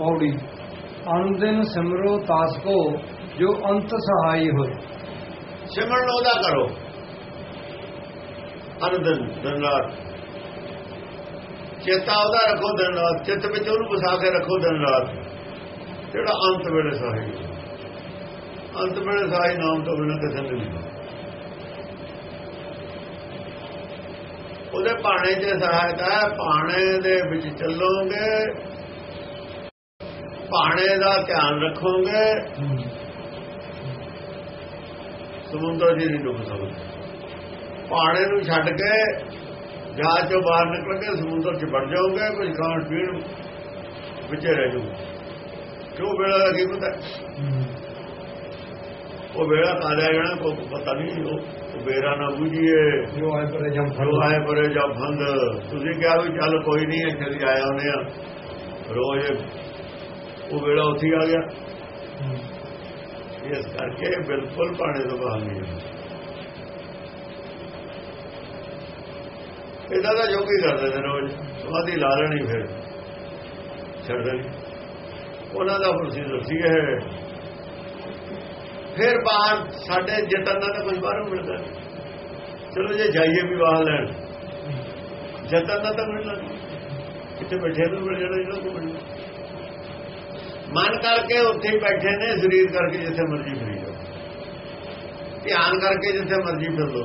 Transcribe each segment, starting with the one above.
ਪੌੜੀ। ਅਨੰਦਿਨ ਸਿਮਰੋ ਤਾਸ ਕੋ, ਜੋ ਅੰਤ ਸਹਾਈ ਹੋਏ। ਸਿਮਰਨ ਉਹਦਾ ਕਰੋ। ਅਨੰਦਨ, ਦਿਨ ਚੇਤਾ ਉਹਦਾ ਰੱਖੋ ਦਿਨ ਰਾਤ। ਚਿੱਤ ਵਿੱਚ ਉਹਨੂੰ ਵਸਾ ਕੇ ਰੱਖੋ ਦਿਨ ਰਾਤ। ਜਿਹੜਾ ਅੰਤ ਵੇਲੇ ਸਹਾਈ ਅੰਤ ਵੇਲੇ ਸਹਾਈ ਨਾਮ ਤੋਂ ਬਿਨਾਂ ਕਿਸੇ ਨੂੰ ਨਹੀਂ। ਉਹਦੇ ਪਾਣੇ 'ਚ ਸਹਾਇਤਾ ਹੈ। ਦੇ ਵਿੱਚ ਚੱਲੋਗੇ। ਪਾਣੇ ਦਾ ਧਿਆਨ ਰੱਖੋਗੇ ਸਮੁੰਦਰ ਜੀ ਨਹੀਂ ਡੁੱਬ ਸਕਦੇ। ਪਾਣੇ ਨੂੰ ਛੱਡ ਕੇ ਜਹਾਜ਼ ਚੋਂ ਬਾਹਰ ਨਿਕਲ ਕੇ ਸਮੁੰਦਰ 'ਚ ਵੜ ਜਾਓਗੇ ਕੁਝ ਖਾਣ ਪੀਣ ਵਿੱਚੇ ਰਹਿ ਜਾਊਗਾ ਕਿਉਂ ਵੇਲਾ ਦਾ ਕੀ ਪਤਾ? ਉਹ ਵੇਲਾ ਕਾ ਲੈ ਜਾਣਾ ਕੋਈ ਪਤਾ ਨਹੀਂ ਉਹ ਬੇਰਾ ਨਾ ਬੁਝੀਏ। ਜੋ ਆਏ ਪਰੇ ਜਮ ਜੋ ਆਏ ਪਰੇ ਜਾ ਫੰਦ ਤੁਸੀਂ ਕਿਹਾ ਵੀ ਚੱਲ ਕੋਈ ਨਹੀਂ ਇੱਥੇ ਆਇਆ ਹੁੰਦੇ ਆ ਰੋਜ਼ ਉਹ ਵੇਲਾ ਉੱਥੇ ਆ ਗਿਆ। ਇਸ ਕਰਕੇ ਬਿਲਕੁਲ ਪਾਣੇ ਤੋਂ ਬਾਹਰ ਨਹੀਂ ਇਹਦਾ ਤਾਂ ਜੋ ਕੀ ਕਰਦੇ ਨੇ ਰੋਜ਼ ਸਮਾਧੀ ਲਾ ਲੈਣੀ ਫਿਰ। ਛੱਡ ਦੇਣੀ। ਉਹਨਾਂ ਦਾ ਪ੍ਰੋਸੀਜਰ ਸੀ ਇਹ। ਫਿਰ ਬਾਹਰ ਸਾਡੇ ਜਤਨ ਦਾ ਤਾਂ ਕੁਝ ਬਾਹਰੋਂ ਮਿਲਦਾ ਚਲੋ ਜੇ ਜਾਈਏ ਵੀ ਬਾਹਰ ਲੈਣ ਜਤਨ ਦਾ ਤਾਂ ਮਿਲਣਾ ਕਿਤੇ ਬੈਠੇ ਨੂੰ ਮਿਲ ਜਾਣਾ ਜਿਹੜਾ ਕੋ ਮਿਲਣਾ ਮਨ ਕਰਕੇ ਉੱਥੇ ਬੈਠੇ ਨੇ, ਸਰੀਰ ਕਰਕੇ ਜਿੱਥੇ ਮਰਜ਼ੀ ਫਰੀ ਜਾਓ। ਧਿਆਨ ਕਰਕੇ ਜਿੱਥੇ ਮਰਜ਼ੀ ਫਿਰ ਲੋ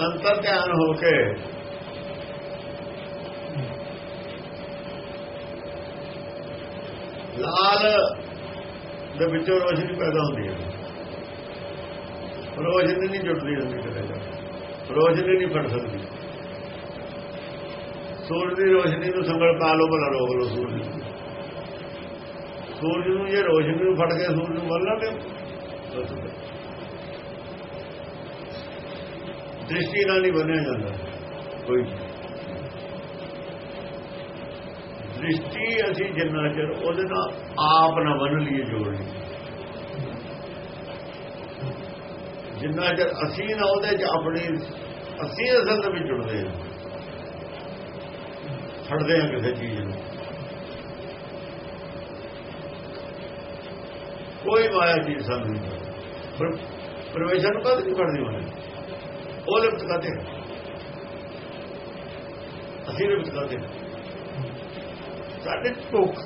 ਅੰਤਰ ਧਿਆਨ ਹੋ ਕੇ ਲਾਲ ਦੇ ਵਿੱਚੋਂ ਰੋਸ਼ਨੀ ਪੈਦਾ ਹੁੰਦੀ ਹੈ। ਰੋਸ਼ਨੀ ਨਹੀਂ ਜੁੜਦੀ ਹੁੰਦੀ ਕਦੇ ਰੋਸ਼ਨੀ ਨਹੀਂ ਫੜ ਸਕਦੀ। ਸੂਰਜ ਦੀ ਰੋਸ਼ਨੀ ਨੂੰ ਸੰਗਲ ਪਾ ਲਓ, ਭਲਾ ਰੋਗ ਲਓ ਸੂਰਜ ਨੂੰ। ਸੂਰਜ ਨੂੰ ਜੇ ਰੋਸ਼ਨੀ ਨੂੰ ਫੜ ਕੇ ਸੂਰਜ ਨੂੰ ਮੰਨ ਲਾਂਗੇ ਦ੍ਰਿਸ਼ਟੀ ਨਾਲ ਨਹੀਂ ਬੰਨਿਆ ਜਾਂਦਾ, ਕੋਈ ਦ੍ਰਿਸ਼ਟੀ ਅਸੀਂ ਜਿੰਨਾ ਚਿਰ ਉਹਦੇ ਨਾਲ ਆਪ ਨਾ ਬੰਨ ਲਈਏ ਜੋੜ ਲਈਏ। ਜਿੰਨਾ ਚਿਰ ਅਸੀਂ ਨਾ ਉਹਦੇ ਚ ਆਪਣੀ, ਅਸੀਂ ਅਸਲ ਦੇ ਵਿੱਚ ਜੁੜਦੇ ਹਾਂ। ਫੜਦੇ ਹਾਂ ਕਿਸੇ ਚੀਜ਼ ਨੂੰ। ਕੋਈ ਮਾਇਆ ਚੀਜ਼ ਸਾਨੂੰ ਨਹੀਂ। ਪਰ ਪਰਮੇਸ਼ਰ ਨੂੰ ਕਦੇ ਨਹੀਂ ਫੜਦੀ ਉਹਨੇ ਉਹ ਲਿਪਤ ਕਰਦੇ ਅਸੀਂ ਲਿਪਤ ਕਰਦੇ ਸਾਡੇ ਭੁੱਖ।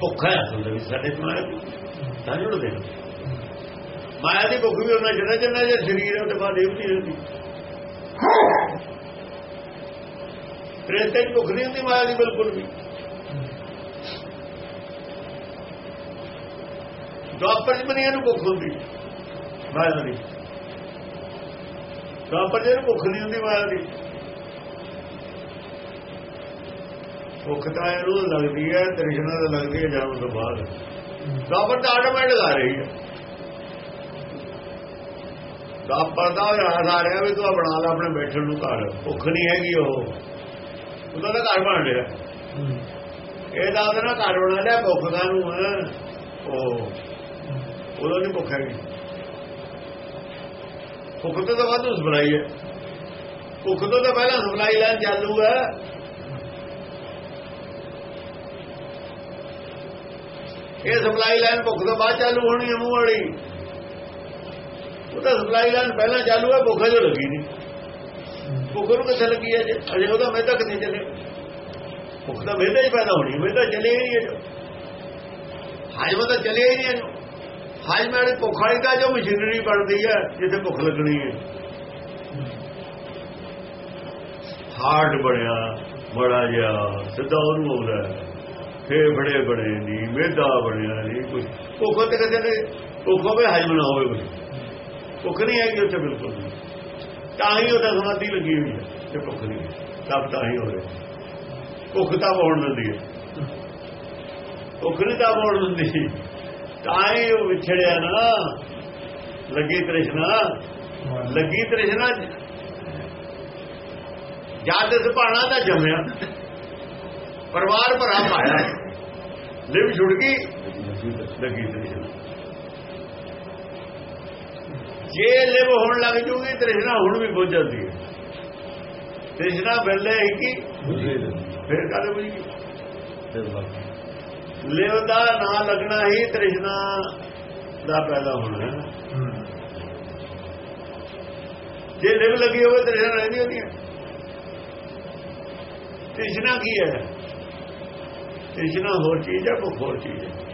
ਭੁੱਖ ਹੈ ਅਸਲ ਵਿੱਚ, ਸਾਡੇ ਮਾਇਆ ਦੀ ਤਾਂ ਜੁੜਦੇ ਨੇ। ਮਾਇਆ ਦੀ ਭੁੱਖ ਵੀ ਉਹਨਾਂ ਜਿਹੜਾ ਜਿੰਨਾ ਜੇ ਸਰੀਰ ਹੈ ਉਹਦੇ ਬਾਅਦ ਇਹ ਨਹੀਂ ਰਹਿੰਦੀ। ਤ੍ਰੇਤੇ ਦੀ ਭੁੱਖ ਨਹੀਂ ਹੁੰਦੀ, ਮਾਇਆ ਦੀ ਬਿਲਕੁਲ ਵੀ। ਦੁਆਪਰ ਜੀ ਬਣੀ ਇਹਨੂੰ ਭੁੱਖ ਹੁੰਦੀ, ਮਾਇਆ ਦੀ। ਦੁਆਪਰ ਜੀ ਨੂੰ ਭੁੱਖ ਨਹੀਂ ਹੁੰਦੀ, ਮਾਇਆ ਦੀ। ਭੁੱਖ ਤਾਂ ਇਹਨੂੰ ਲੱਗਦੀ ਹੈ, ਤ੍ਰਿਸ਼ਨਾ ਤਾਂ ਲੱਗਦੀ ਹੈ ਜਨਮ ਤੋਂ ਬਾਅਦ। ਦੁਆਪਰ ਤਾਂ ਆਟੋਮੈਟਿਕ ਆ ਰਹੀ ਹੈ। ਦੁਆਪਰ ਦਾ ਰਾਜ ਆ ਰਿਹਾ ਵੀ ਤੂੰ ਬਣਾ ਲੈ, ਆਪਣੇ ਬੈਠਣ ਨੂੰ ਘਰ। ਭੁੱਖ ਨਹੀਂ ਹੈਗੀ ਉਹ। ਉਹਦਾ ਤਾਂ ਘਰ ਬਣ ਲਿਆ ਇਹ ਦਾ ਉਹਦਾ ਘਰ ਬਣਾ ਲਿਆ ਭੁੱਖ ਦਾ ਨੂੰ ਉਹ, ਉਹਦਾ ਨਹੀਂ ਭੁੱਖ ਹੈਗੀ। ਭੁੱਖ ਤੋਂ ਤਾਂ ਬਾਅਦ ਸਪਲਾਈ ਹੈ। ਭੁੱਖ ਤੋਂ ਤਾਂ ਪਹਿਲਾਂ ਸਪਲਾਈ ਲੈਣ ਚਾਲੂ ਹੈ ਇਹ ਸਪਲਾਈ ਲਾਈਨ ਭੁੱਖ ਤੋਂ ਬਾਅਦ ਚਾਲੂ ਹੋਣੀ ਹੈ ਮੂੰਹ ਵਾਲੀ। ਉਹ ਤਾਂ ਸਪਲਾਈ ਲਾਈਨ ਪਹਿਲਾਂ ਚਾਲੂ ਹੈ ਭੁੱਖ ਜੋ ਲੱਗੀ ਨਹੀਂ। ਭੁੱਖ ਨੂੰ ਕਿੱਥੇ ਲੱਗੀ ਹੈ ਜੇ ਅਜੇ ਉਹਦਾ ਮਿਹਦਾ ਕਿੱਥੇ ਚੱਲੇ ਭੁੱਖ ਤਾਂ ਮਿਹਦਾ ਹੀ ਪੈਦਾ ਹੋਣੀ ਮਿਹਦਾ ਚੱਲੇ ਹੀ ਨਹੀਂ ਜੋ ਹਾਜਮ ਤਾਂ ਚੱਲੇ ਹੀ ਨਹੀਂ ਜੋ ਹਾਜਮ ਵਾਲੀ ਭੁੱਖ ਵਾਲੀ ਤਾਂ ਜੋ ਮਸ਼ੀਨਰੀ ਬਣਦੀ ਹੈ, ਜਿੱਥੇ ਭੁੱਖ ਲੱਗਣੀ ਹੈ। ਹਾਰਡ ਬਣਿਆ ਬੜਾ ਜਿਹਾ, ਸਿੱਧਾ ਉਹਨੂੰ ਆਉਂਦਾ ਫੇਫੜੇ ਬਣੇ ਨਹੀਂ ਮਿਹਦਾ ਬਣਿਆ ਨਹੀਂ ਕੁਝ ਭੁੱਖ ਤੇ ਕਦੇ ਭੁੱਖ ਹੋਵੇ, ਹਜਮ ਨਾ ਹੋਵੇ ਕੁਝ ਭੁੱਖ ਨਹੀਂ ਆਈ ਉੱਥੇ ਬਿਲਕੁਲ ਤਾਂ ਹੀ ਉਹਦਾ ਸਮਾਧੀ ਲੱਗੀ ਹੋਈ ਹੈ ਤੇ ਭੁੱਖ ਨਹੀਂ। ਸਭ ਤਾਂ ਹੀ ਹੋ ਰਿਹਾ ਭੁੱਖ ਤਾਂ ਹੋਣ ਦਿੰਦੀ ਹੈ। ਭੁੱਖ ਨਹੀਂ ਤਾਂ ਹੋਣ ਦਿੰਦੀ। ਤਾਂ ਹੀ ਉਹ ਵਿਛੜਿਆ ਨਾ। ਲੱਗੀ ਤ੍ਰਿਸ਼ਨਾ। ਲੱਗੀ ਤ੍ਰਿਸ਼ਨਾ। ਜਦ ਸੁਭਾਣਾ ਤਾਂ ਜੰਮਿਆ। ਪਰਿਵਾਰ ਭਰਾ ਪਾਇਆ। ਲਿਵ ਛੁੜ ਗਈ। ਲੱਗੀ ਤ੍ਰਿਸ਼ਨਾ। ਜੇ ਲਿਵ ਹੋਣ ਲੱਗ ਜੂਗੀ ਤ੍ਰਿਸ਼ਨਾ ਹੁਣ ਵੀ ਬੁੱਝ ਜਾਂਦੀ ਹੈ। ਤ੍ਰਿਸ਼ਨਾ ਬਿਰਲੇ ਹੀ ਕੀ? ਫਿਰ ਕਾਹਦੇ ਬੁਝ ਲਿਵ ਦਾ ਨਾਂ ਲੱਗਣਾ ਹੀ ਤ੍ਰਿਸ਼ਨਾ ਦਾ ਪੈਦਾ ਹੋਣਾ ਹੈ ਜੇ ਲਿਵ ਲੱਗੀ ਹੋਵੇ ਤ੍ਰਿਸ਼ਨਾ ਰਹਿੰਦੀ ਹੁੰਦੀ ਹੈ। ਤ੍ਰਿਸ਼ਨਾ ਕੀ ਹੈ? ਤ੍ਰਿਸ਼ਨਾ ਹੋਰ ਚੀਜ਼ ਹੈ ਭੁੱਖ ਹੋਰ ਚੀਜ਼ ਹੈ।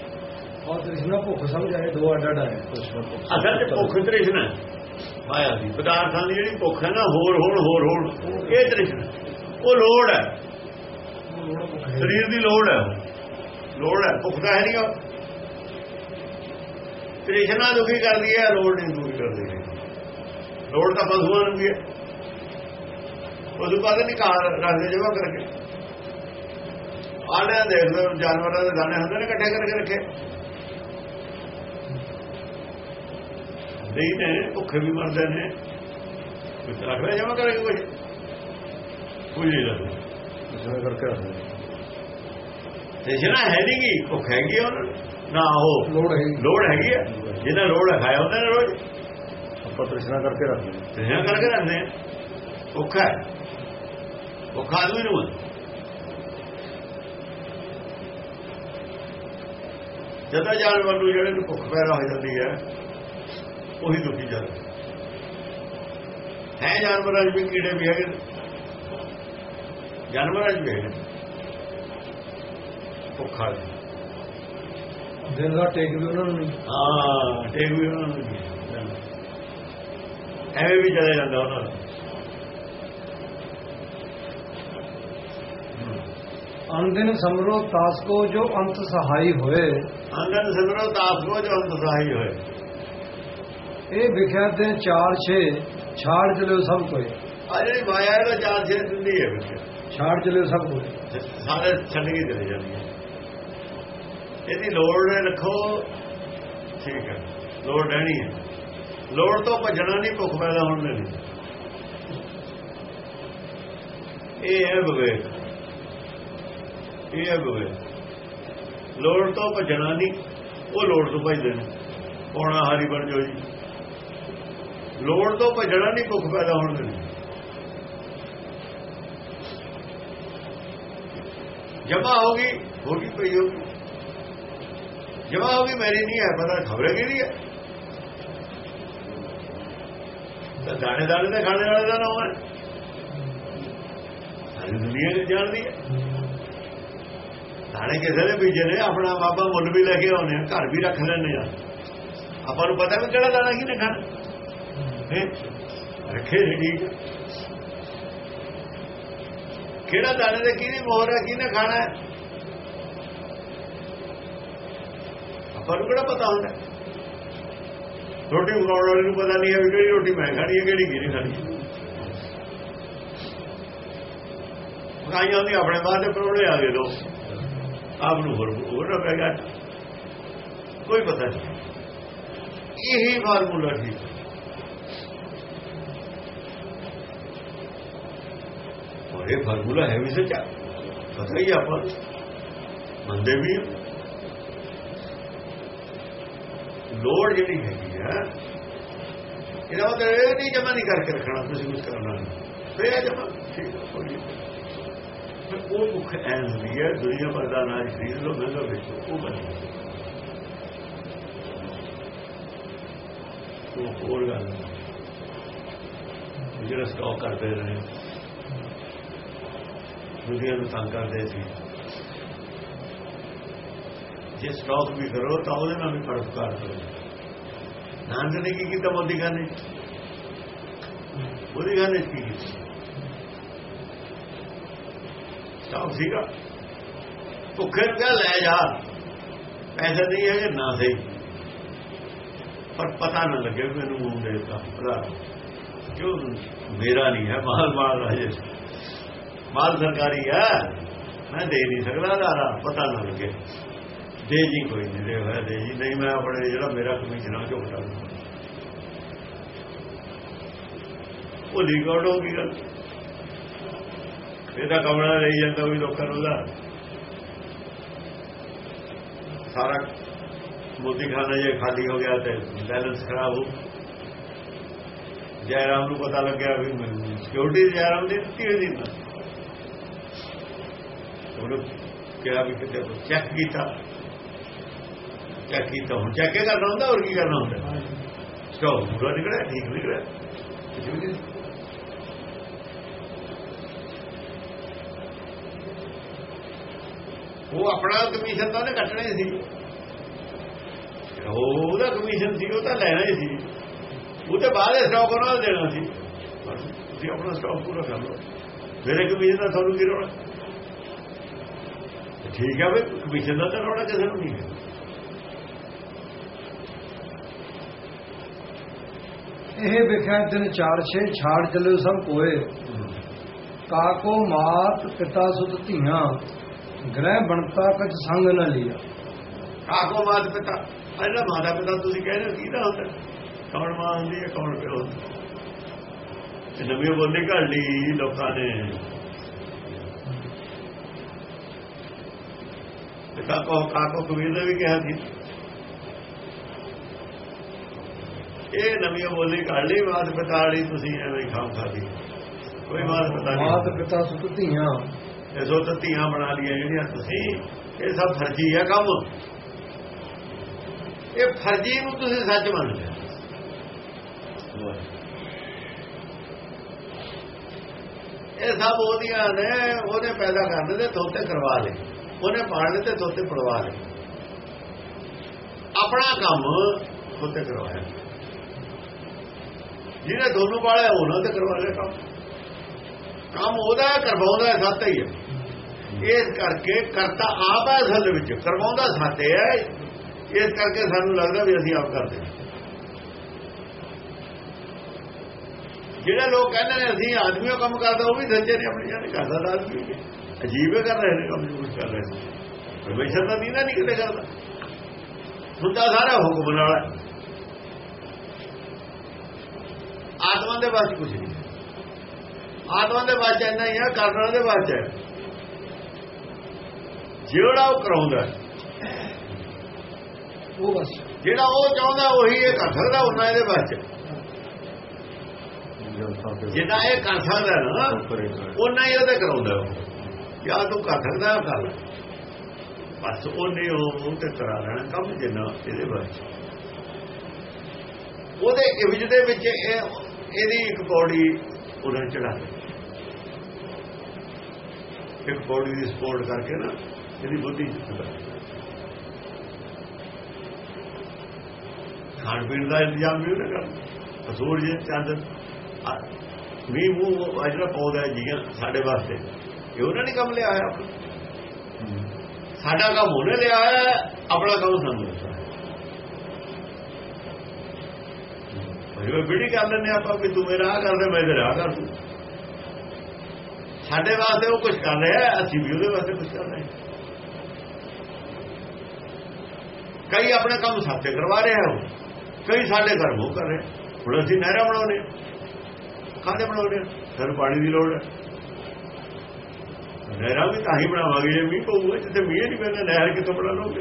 ਔਰ ਤ੍ਰਿਸ਼ਨਾ ਭੁੱਖ ਸਮਝ ਆਏ ਦੋ ਅੱਡ ਅੱਡ ਆਏ ਅਸਲ ਚ ਭੁੱਖ ਤ੍ਰਿਸ਼ਨਾ ਹੈ। ਮਾਇਆ ਦੀ। ਪਦਾਰਥਾਂ ਦੀ ਜਿਹੜੀ ਭੁੱਖ ਹੈ ਨਾ ਹੋਰ ਹੋਣ ਹੋਰ ਹੋਣ ਇਹ ਤ੍ਰਿਸ਼ਨਾ ਉਹ ਲੋੜ ਹੈ। ਸਰੀਰ ਦੀ ਲੋੜ ਹੈ ਉਹ। ਲੋੜ ਹੈ। ਭੁੱਖ ਤਾਂ ਹੈ ਨਹੀਂ ਉਹ। ਤ੍ਰਿਸ਼ਨਾ ਦੁਖੀ ਕਰਦੀ ਹੈ ਲੋੜ ਨਹੀਂ ਦੂਰ ਕਰਦੀ ਹੈ ਲੋੜ ਤਾਂ ਪਸ਼ੂਆਂ ਨੂੰ ਵੀ ਹੈ। ਪਸ਼ੂ ਕਾਹਦੇ ਨਹੀਂ ਘਾਹ ਰੱਖਦੇ ਜਮਾ ਕਰਕੇ। ਆੜਿਆਂ ਦੇਖ ਲਓ ਜਾਨਵਰਾਂ ਦੇ ਦਾਣੇ ਹੁੰਦੇ ਨੇ ਇਕੱਠੇ ਕਰਕੇ ਰੱਖੇ। ਨਹੀਂ ਨੇ ਭੁੱਖੇ ਵੀ ਮਰਦੇ ਨੇ। ਕੁਝ ਰੱਖਦਾ ਜਮਾ ਕਰਕੇ ਕੁਝ ਕੁਝ ਨਹੀਂ ਰੱਖਦਾ ਇਸਨੇ ਕਰਕੇ ਰੱਖਦੇ ਤ੍ਰਿਸ਼ਨਾ ਹੈ ਨਹੀਂ ਗੀ ਭੁੱਖ ਹੈਗੀ ਉਹਨਾਂ ਨੂੰ। ਉਹ ਲੋੜ ਹੈ ਲੋੜ ਹੈਗੀ ਆ। ਜਿਹਨਾਂ ਲੋੜ ਹੈ ਖਾਇਆ ਉਹਨਾਂ ਨੇ ਰੋਜ਼। ਆਪਾਂ ਤ੍ਰਿਸ਼ਨਾ ਕਰਕੇ ਰੱਖਦੇ ਤ੍ਰਿਸ਼ਨਾ ਕਰਕੇ ਰੱਖਦੇ ਭੁੱਖ ਹੈ। ਭੁੱਖ ਆਦਮੀ ਨੂੰ। ਜਦੋਂ ਜਾਨਵਰ ਨੂੰ ਜਿਹੜੇ ਨੂੰ ਭੁੱਖ ਪੈਦਾ ਹੋ ਜਾਂਦੀ ਹੈ ਉਹੀ ਦੁਖੀ ਜਾਂਦਾ ਹੈ ਜਾਨਵਰਾਂ 'ਚ ਵੀ ਕੀੜੇ ਵੀ ਹੈਗੇ ਨੇ। ਜਾਨਵਰਾਂ 'ਚ ਵੀ ਹੈਗੇ ਨੇ। ਭੁੱਖਾ ਦਿਨ ਦਾ ਟੇਕ ਵੀ ਉਹਨਾਂ ਨੂੰ ਨਹੀਂ। ਹਾਂ ਟੇਕ ਵੀ ਉਹਨਾਂ ਨੂੰ ਨਹੀਂ। ਐਵੇਂ ਵੀ ਚਲੇ ਜਾਂਦਾ ਉਹਨਾਂ ਦਾ। ਅਨਦਿਨ ਸਮਰੋ ਤਾਸ ਕੋ ਜੋ ਅੰਤ ਸਹਾਈ ਹੋਏ। ਆਨੰਦ ਸਿਮਰੋ ਤਾਪ ਕੋ ਜੋ ਅੰਤ ਸਹਾਈ ਹੋਏ। ਇਹ ਵਿਖਿਆ ਦੇ 4 6 ਛਾੜ ਚਲਿਓ ਸਭ ਕੋਏ ਆ ਜਿਹੜੀ ਮਾਇਆ ਉਹ ਚਾਰ ਛੇ ਦਿੰਦੀ ਹੈ ਵਿੱਚ ਛਾੜ ਚਲਿਓ ਸਭ ਕੋਏ ਸਾਰੇ ਛੱਡ ਕੇ ਚਲੇ ਜਾਂਦੀ ਹੈ ਇਹਦੀ ਲੋੜ ਰੱਖੋ। ਠੀਕ ਹੈ। ਲੋੜ ਰਹਿਣੀ ਹੈ। ਲੋੜ ਤੋਂ ਭੱਜਣਾ ਨਹੀਂ ਭੁੱਖ ਪੈਦਾ ਹੋਣ ਦੇਣੀ ਇਹ ਹੈ ਵਿਵੇਕ। ਇਹ ਹੈ ਵਿਵੇਕ। ਲੋੜ ਤੋਂ ਭੱਜਣਾ ਨਹੀਂ ਉਹ ਲੋੜ ਤੋਂ ਭੱਜਦੇ ਨੇ। ਪੌਣਾ ਹਾਰੀ ਬਣ ਜਾਓ ਜੀ। ਲੋੜ ਤੋਂ ਭੱਜਣਾ ਨਹੀਂ, ਭੁੱਖ ਪੈਦਾ ਹੋਣ ਦੇਣੀ ਜਮਾ ਹੋ ਗਈ ਹੋ ਗਈ ਪਈ ਹੋ ਜਮਾ ਹੋ ਗਈ, ਮੇਰੀ ਨਹੀਂ ਹੈ, ਪਤਾ ਖਬਰੇ ਕਿਹਦੀ ਹੈ। ਤਾਂ ਦਾਣੇ ਦਾਣੇ ਦੇ ਖਾਣੇ ਵਾਲੇ ਦਾ ਨਾਮ ਹੈ। ਸਾਰੀ ਦੁਨੀਆ ਨੇ ਜਾਣਦੀ ਹੈ। ਦਾਣੇ ਕਿਸੇ ਨੇ ਬੀਜੇ ਨੇ, ਆਪਣਾ ਬਾਬਾ ਮੁੱਲ ਵੀ ਲੈ ਕੇ ਆਉਂਦੇ ਆ, ਘਰ ਵੀ ਰੱਖ ਲੈਣੇ ਆ। ਆਪਾਂ ਨੂੰ ਪਤਾ ਵੀ ਕਿਹੜਾ ਦਾਣਾ ਕਿਹਨੇ ਖਾਣਾ। ਹੈਂ? ਰੱਖੇ ਨੇ ਕਿਹੜਾ ਦਾਣੇ ਦੇ, ਕਿਹਦੀ ਮੋਹਰ ਹੈ, ਕਿਹਨੇ ਖਾਣਾ ਹੈ? ਆਪਾਂ ਨੂੰ ਕਿਹੜਾ ਪਤਾ ਹੁੰਦਾ? ਰੋਟੀ ਪਕਾਉਣ ਵਾਲੇ ਨੂੰ ਪਤਾ ਨਹੀਂ ਹੈ ਵੀ ਕਿਹੜੀ ਰੋਟੀ ਮੈਂ ਖਾਣੀ ਹੈ, ਕਿਹੜੀ ਕਿਹਨੇ ਖਾਣੀ ਹੈ। ਪਕਾਈਆਂ ਆਪਣੇ ਬਾਅਦ ਦੇ ਪਰੋੜੇ ਆ ਗਏ ਦੋ ਆਪ ਨੂੰ ਹੋਰ ਹੋਰ ਨਾ ਪੈ ਕੋਈ ਪਤਾ ਨਹੀਂ। ਇਹੀ ਫਾਰਮੂਲਾ ਠੀਕ ਹੈ। ਔਰ ਇਹ ਫਾਰਮੂਲਾ ਹੈ ਵੀ ਸੱਚਾ ਪਤਾ ਹੀ ਆਪਾਂ ਨੂੰ। ਮੰਨਦੇ ਵੀ ਹਾਂ। ਲੋੜ ਜਿਹੜੀ ਹੈਗੀ ਆ ਇਹਦਾ ਮਤਲਬ ਇਹ ਨਹੀਂ ਜਮਾ ਨਹੀਂ ਕਰਕੇ ਰੱਖਣਾ ਤੁਸੀਂ ਕੁਝ ਕਰਨਾ ਨਹੀਂ ਫੇਰ ਜਮਾ ਠੀਕ ਹੈ, ਕੋਈ ਨਹੀਂ। ਪਰ ਉਹ ਭੁੱਖ ਐਂ ਹੁੰਦੀ ਹੈ ਦੁਨੀਆ ਭਰ ਦਾ ਅਨਾਜ ਖਰੀਦ ਲੋ ਮਹਿੰਗਾ ਵੇਚੋ ਉਹ ਬਣੀ ਉਹ ਹੋਰ ਗੱਲ ਨਹੀਂ। ਜਿਹੜਾ ਸਟਾਕ ਕਰਦੇ ਰਹੇ ਦੁਨੀਆ ਨੂੰ ਤੰਗ ਕਰਦੇ ਸੀ। ਜੇ ਸਟਾਕ ਵੀ ਕਰੋ ਤਾਂ ਉਹਦੇ ਨਾਲ ਵੀ ਪਰਸਕਾਰ ਕਰੋ ਨਾਨਕ ਨੇ ਕੀ ਕੀਤਾ, ਮੋਦੀ ਖਾਨ ਨੇ ਮੋਦੀ ਖਾਨ ਨੇ ਕੀ ਕੀਤਾ? ਸਟਾਕ ਸੀਗਾ। ਭੁੱਖੇ ਕਿਆ ਲੈ ਜਾ? ਪੈਸੇ ਨਹੀਂ ਹੈਗੇ, ਨਾ ਸਹੀ। ਪਰ ਪਤਾ ਨਾ ਲੱਗੇ ਵੀ ਮੈਨੂੰ ਮੂੰਹ ਦੇਤਾ। ਭਰਾ, ਕਿਉਂ ਮੇਰਾ ਨਹੀਂ ਹੈ ਮਾਲ ਮਾਲ ਰਾਜੇ ਮਾਲ ਸਰਕਾਰੀ ਹੈ। ਮੈਂ ਦੇ ਨਹੀਂ ਸਕਦਾ ਦਾਰਾ ਪਤਾ ਨਾ ਲੱਗੇ ਦੇ ਜੀ ਕੋਈ ਨਹੀਂ, ਦੇ ਹੋਇਆ, ਦੇ ਜੀ। ਨਹੀਂ, ਮੈਂ ਆਪਣੇ ਜਿਹੜਾ ਮੇਰਾ ਕਮਿਸ਼ਨ ਆ ਝੋਕਟਾ ਉਹ ਰਿਕਾਰਡ ਹੋ ਗਈ ਗੱਲ। ਇਹਦਾ ਕਮਰਾ ਰਹੀ ਜਾਂਦਾ ਵੀ ਲੋਕਾਂ ਨੂੰ ਦਾ ਸਾਰਾ ਮੋਦੀ ਖਾਨਾ ਜੇ ਖਾਲੀ ਹੋ ਗਿਆ ਤੇ ਬੈਲੈਂਸ ਖਰਾਬ ਹੋ ਜੈਰਾਮ ਨੂੰ ਪਤਾ ਲੱਗਿਆ ਵੀ ਸਿਕਿਉਰਿਟੀ ਜੈਰਾਮ ਦੀ ਦਿੱਤੀ ਹੋਈ ਨਾ। ਉਹਨੂੰ ਕਿਹਾ ਵੀ ਕਿਤੇ ਚੈੱਕ ਕੀਤਾ। ਚੈੱਕ ਕੀਤਾ, ਹੁਣ ਚੈੱਕ ਕਰਨਾ ਹੁੰਦਾ, ਹੋਰ ਕੀ ਕਰਨਾ ਹੁੰਦਾ? ਸਟਾਪ ਪੂਰਾ ਨਿਕਲਿਆ, ਠੀਕ ਨਿਕਲਿਆ। ਉਹ ਆਪਣਾ ਕਮਿਸ਼ਨ ਤਾਂ ਉਹਨੇ ਕੱਟਣਾ ਹੀ ਸੀ ਉਹਦਾ ਕਮਿਸ਼ਨ ਸੀ, ਉਹ ਤਾਂ ਲੈਣਾ ਹੀ ਸੀ। ਉਹ ਤੇ ਬਾਅਦ ਸਟਾਕ ਉਹਨਾਂ ਨੂੰ ਦੇਣਾ ਸੀ। ਤੁਸੀਂ ਆਪਣਾ ਸਟਾਕ ਪੂਰਾ ਕਰ ਲਓ। ਮੇਰੇ ਕਮਿਸ਼ਨ ਦਾ ਤੁਹਾਨੂੰ ਕੀ ਰੋਣਾ ਠੀਕ ਹੈ ਵੀ ਕਮਿਸ਼ਨ ਦਾ ਤਾਂ ਰੋਣਾ ਕਿਸੇ ਨੂੰ ਨਹੀਂ। ਹੈ ਇਹ ਵਿਖਿਆ ਦਿਨ ਚਾਰ ਛੇ ਛਾੜ ਚੱਲਿਓ ਸਭ ਕੋਏ। ਕਾਕੋ ਮਾਤ ਪਿਤਾ ਸੁਤ ਧੀਆਂ ਗ੍ਰਹਿ ਬਣਤਾ ਕਛ ਸੰਗ ਨ ਲਿਆ। ਕਾਕੋ ਮਾਤ ਪਿਤਾ ਇਹਨਾਂ ਮਾਤਾ ਪਿਤਾ ਤੁਸੀਂ ਕਹਿੰਦੇ ਹੋ ਕਿਹਦਾ ਹੁੰਦਾ? ਕੌਣ ਮਾਂ ਹੁੰਦੀ ਹੈ ਕੌਣ ਪਿਓ ਹੁੰਦਾ? ਨਵੀਂ ਬੋਲੀ ਘੜ ਲਈ ਲੋਕਾਂ ਨੇ। ਪਿਤਾ ਕੋ ਕਾਕੋ ਕਬੀਰ ਨੇ ਵੀ ਕਿਹਾ ਸੀ। ਇਹ ਨਵੀਂ ਬੋਲੀ ਘੜ ਲਈ ਮਾਤ ਪਿਤਾ ਵਾਲੀ ਤੁਸੀਂ ਐਵੇਂ ਖਾਮ ਖਾਦੀ। ਕੋਈ ਮਾਤ ਪਿਤਾ ਨਹੀਂ। ਪਿਤਾ ਸੁਤ ਧੀਆਂ। ਇਹ ਸੋ ਧੀਆਂ ਬਣਾ ਲਈਆਂ ਜਿਹੜੀਆਂ ਤੁਸੀਂ ਇਹ ਸਭ ਫਰਜੀ ਹੈ ਕੰਮ। ਇਹ ਫਰਜੀ ਨੂੰ ਤੁਸੀਂ ਸੱਚ ਮੰਨ ਲਿਆ ਇਹ ਸਭ ਉਹਦੀਆਂ ਨੇ ਉਹਨੇ ਪੈਦਾ ਕਰਨ ਦੇ ਤੋਤੇ ਕਰਵਾ ਲਏ। ਉਹਨੇ ਪਾੜਨੇ ਤੇ ਤੋਤੇ ਪੜਵਾ ਲਏ ਆਪਣਾ ਕੰਮ ਤੋਤੇ ਕਰਵਾਇਆ। ਜਿਹਨੇ ਦੋਨੋਂ ਪਾਲਿਆ, ਉਹਨਾਂ ਤੇ ਕਰਵਾ ਲਿਆ ਕੰਮ। ਕੰਮ ਉਹਦਾ ਕਰਵਾਉਂਦਾ ਸਾਥ ਹੀ ਹੈ। ਇਸ ਕਰਕੇ ਕਰਤਾ ਆਪ ਹੈ ਅਸਲ ਵਿੱਚ। ਕਰਵਾਉਂਦਾ ਸਾਤੇ ਹੈ। ਇਸ ਕਰਕੇ ਸਾਨੂੰ ਲੱਗਦਾ ਵੀ ਅਸੀਂ ਆਪ ਕਰਦੇ ਹਾਂ। ਜਿਹੜੇ ਲੋਕ ਕਹਿੰਦੇ ਨੇ, ਅਸੀਂ ਆਦਮੀਓ ਕੰਮ ਕਰਦਾ, ਉਹ ਵੀ ਸੱਚੇ ਨੇ, ਆਪਣੀ ਜਾਨ ਕਰਦਾ ਤਾਂ ਆਦਮੀ ਨੇ ਅਜੀਬ ਹੀ ਕਰ ਰਹੇ ਨੇ ਕੰਮ ਕੁਝ ਕਰ ਰਹੇ ਨੇ ਪਰਮੇਸ਼ਰ ਦਾ ਨਹੀਂ ਨਾ ਨਹੀਂ ਕਿਤੇ ਕਰਦਾ। ਹੁੰਦਾ ਸਾਰਾ ਹੁਕਮ ਨਾਲ। ਆਤਮਾ ਦੇ ਵਾਸਤੇ ਕੁਝ ਨਹੀਂ। ਆਤਮਾ ਦੇ ਵਾਸਤੇ ਇੰਨਾ ਹੀ ਹੈ ਕਰਨ ਦੇ ਵਾਸਤੇ ਹੈ। ਜਿਹੜਾ ਉਹ ਕਰਾਉਂਦਾ ਉਹ ਬਸ ਜਿਹੜਾ ਉਹ ਚਾਹੁੰਦਾ ਉਹੀ ਇਹ ਕਰ ਸਕਦਾ ਉਹਨਾਂ ਇਹਦੇ ਵਾਸਤੇ ਦੇ ਜਿੰਨਾ ਇਹ ਕਰ ਸਕਦਾ ਨਾ ਉਹਨਾਂ ਹੀ ਉਹਦੇ ਕਰਾਉਂਦਾ ਉਹ ਜਾਂ ਤੂੰ ਕਰ ਸਕਦਾ ਉਹ ਕਰ ਬਸ ਉਹਨੇ ਉਹ ਤੇ ਕਰਾ ਲੈਣਾ, ਕੰਮ ਜਿੰਨਾ ਇਹਦੇ ਵਾਸਤੇ ਉਹਦੇ ਇਮਜ ਦੇ ਵਿੱਚ ਇਹ, ਇਹਦੀ ਇੱਕ ਪੌੜੀ ਉਹਨਾਂ ਚੜਾ ਇੱਕ ਪੌੜੀ ਦੀ ਸਪੋਰਟ ਕਰਕੇ ਨਾ ਇਹਦੀ ਬੁੱਧੀ ਚੁੱਕਦਾ ਖਾਣ ਪੀਣ ਦਾ ਇੰਤਜ਼ਾਮ ਵੀ ਉਹਨੇ ਕਰਨਾ। ਸੂਰਜ ਚੰਦ ਮੀਂਹ ਮੂੰਹ ਆ ਜਿਹੜਾ ਪੌਦਾ ਜੀਆਂ ਸਾਡੇ ਵਾਸਤੇ। ਇਹ ਉਹਨਾਂ ਨੇ ਕੰਮ ਲਿਆ ਆਇਆ ਸਾਡਾ ਕੰਮ ਉਹਨੇ ਲਿਆ ਆਇਆ ਆਪਣਾ ਕੰਮ ਸਾਨੂੰ ਦਿੱਤਾ ਜਿਵੇਂ ਬਿੜੀ ਕਰ ਲੈਂਦੇ ਆਪਾਂ ਵੀ ਤੂੰ ਮੇਰਾ ਆ ਕਰਦੇ ਮੈਂ ਤੇਰਾ ਆ ਕਰ ਤੂੰ ਸਾਡੇ ਵਾਸਤੇ ਉਹ ਕੁਝ ਕਰ ਰਿਹਾ ਅਸੀਂ ਵੀ ਉਹਦੇ ਵਾਸਤੇ ਕੁਝ ਕਰ ਰਹੇ ਕਈ ਆਪਣਾ ਕੰਮ ਸਾਥੇ ਕਰਵਾ ਰਿਹਾ ਹੋ, ਕਈ ਸਾਡੇ ਘਰ ਉਹ ਕਰ ਰਿਹਾ ਹੁਣ ਅਸੀਂ ਨਹਿਰਾਂ ਬਣਾਉਣੇ ਕਾਹਦੇ ਬਣਾਉਣੇ ਸਰ ਪਾਣੀ ਦੀ ਲੋੜ ਹੈ। ਨਹਿਰਾਂ ਵੀ ਤਾਂ ਹੀ ਬਣਾਵਾਂਗੇ, ਜੇ ਮੀਂਹ ਪਊਗਾ, ਜਿੱਥੇ ਮੀਂਹ ਨਹੀਂ ਪੈਂਦਾ, ਨਹਿਰ ਕਿੱਥੋਂ ਬਣਾ ਲਓਗੇ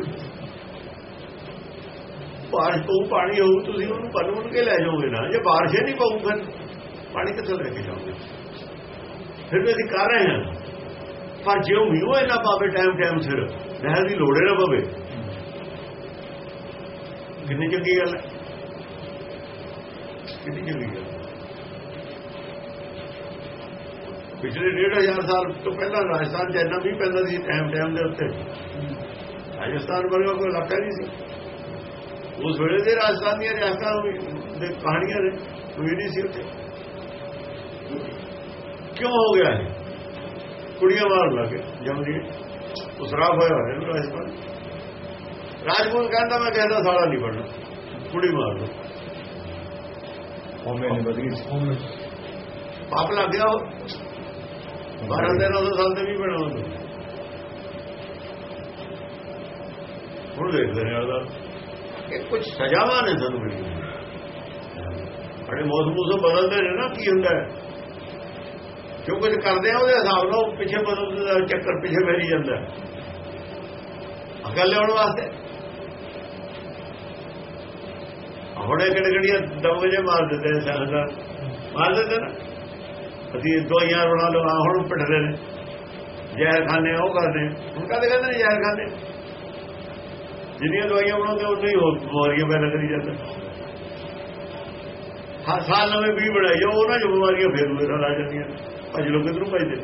ਬਾਰਿਸ਼ ਪਊ, ਪਾਣੀ ਹੋਊ, ਤੁਸੀਂ ਉਹਨੂੰ ਬੰਨ ਬੰਨ ਕੇ ਲੈ ਜਾਓਗੇ ਨਾ ਜੇ ਬਾਰਿਸ਼ ਨਹੀਂ ਪਊਗਾ ਪਾਣੀ ਕਿੱਥੋਂ ਲੈ ਕੇ ਜਾਓਗੇ? ਫਿਰ ਵੀ ਅਸੀਂ ਕਰ ਰਹੇ ਹਾਂ। ਪਰ ਜੇ ਉਹ ਮੀਂਹ ਹੋਏ ਨਾ ਪਾਵੇ, ਟਾਈਮ ਟਾਈਮ ਸਿਰ, ਨਹਿਰ ਦੀ ਲੋੜ ਹੀ ਨਾ ਪਵੇ। ਕਿੰਨੀ ਚੰਗੀ ਗੱਲ ਹੈ। ਕਿੰਨੀ ਚੰਗੀ ਗੱਲ ਹੈ। ਪਿਛਲੇ 1500 ਸਾਲ ਤੋਂ ਪਹਿਲਾਂ ਰਾਜਸਥਾਨ 'ਚ ਇੰਨਾ ਵੀ ਪੈਂਦਾ ਸੀ ਟਾਈਮ ਟਾਈਮ ਦੇ ਉੱਤੇ। ਰਾਜਸਥਾਨ ਵਰਗਾ ਕੋਈ ਇਲਾਕਾ ਨਹੀਂ ਸੀ। ਉਸ ਵੇਲੇ ਦੇ ਰਾਜਸਥਾਨ ਦੀਆਂ ਰਿਆਸਤਾਂ ਦੇ ਕਹਾਣੀਆਂ ਨੇ ਕੋਈ ਨਹੀਂ ਸੀ ਉੱਥੇ। ਕਿਉਂ ਹੋ ਗਿਆ ਇਹ? ਕੁੜੀਆਂ ਮਾਰਨ ਲੱਗੇ ਜਮਦੀ ਉਸਰਾਫ ਹੋਇਆ ਇਹਨੂੰ ਰਾਜਸਥਾਨ। ਰਾਜਪੂਤ ਕਹਿੰਦਾ ਮੈਂ ਕਹਿੰਦਾ ਸਾਲਾ ਨਹੀਂ ਬਣਨਾ। ਕੁੜੀ ਮਾਰ ਲਓ। ਹਉਮੈ ਨੇ ਬਦਲੀ ਪਾਪ ਲੱਗ ਗਿਆ ਉਹ 12 13 ਸਾਲ ਤੇ ਵੀ ਬਣਾਉਂਦੇ ਹੁਣ ਦੇਖਦੇ ਨੇ ਉਹਦਾ ਇਹ ਕੁਝ ਸਜ਼ਾਵਾਂ ਨੇ ਸਾਨੂੰ ਮਿਲੀਆਂ ਬੜੇ ਮੌਸਮ ਮੌਸਮ ਬਦਲਦੇ ਨੇ ਨਾ, ਕੀ ਹੁੰਦਾ ਜੋ ਕੁਝ ਕਰਦੇ ਆ, ਉਹਦੇ ਹਿਸਾਬ ਨਾਲ ਪਿੱਛੇ ਬਦਲਦਾ ਚੱਕਰ ਪਿੱਛੇ ਫੇਰੀ ਜਾਂਦਾ ਅਕਲ ਲਿਆਉਣ ਵਾਸਤੇ। ਆਪਣੇ ਕਿਹੜੇ ਕਿਹੜੀਆਂ ਦਮਗੇ ਜੇ ਮਾਰ ਦਿੰਦੇ ਨੇ ਸਾਡਾ ਮਾਰ ਦਿੰਦੇ ਨਾ। ਅਸੀਂ ਦਵਾਈਆਂ ਬਣਾ ਲਓ ਆਹ ਹੁਣ ਪਿੱਟਦੇ ਨੇ। ਜ਼ਹਿਰ ਖਾਣੇ ਉਹ ਕਰਦੇ ਹੁਣ ਕਦੇ ਕਹਿੰਦੇ ਨੇ? ਜ਼ਹਿਰ ਖਾਣੇ ਜਿੰਨੀਆਂ ਦਵਾਈਆਂ ਬਣਾਉਂਦੇ ਉਨੀ ਹੋਰ ਬਿਮਾਰੀਆਂ ਪੈਦਾ ਕਰੀ ਜਾਂਦੇ ਹਰ ਸਾਲ ਨਵੇਂ ਵੀ ਬਣਾਈ ਜਾਓ, ਉਹਨਾਂ ਜੋ ਬਿਮਾਰੀਆਂ ਫੇਰ ਉਹਦੇ ਆ ਜਾਂਦੀਆਂ ਨੇ। ਭੱਜ ਲੋਕ ਕਿਧਰੋਂ ਭੱਜਦੇ ਨੇ?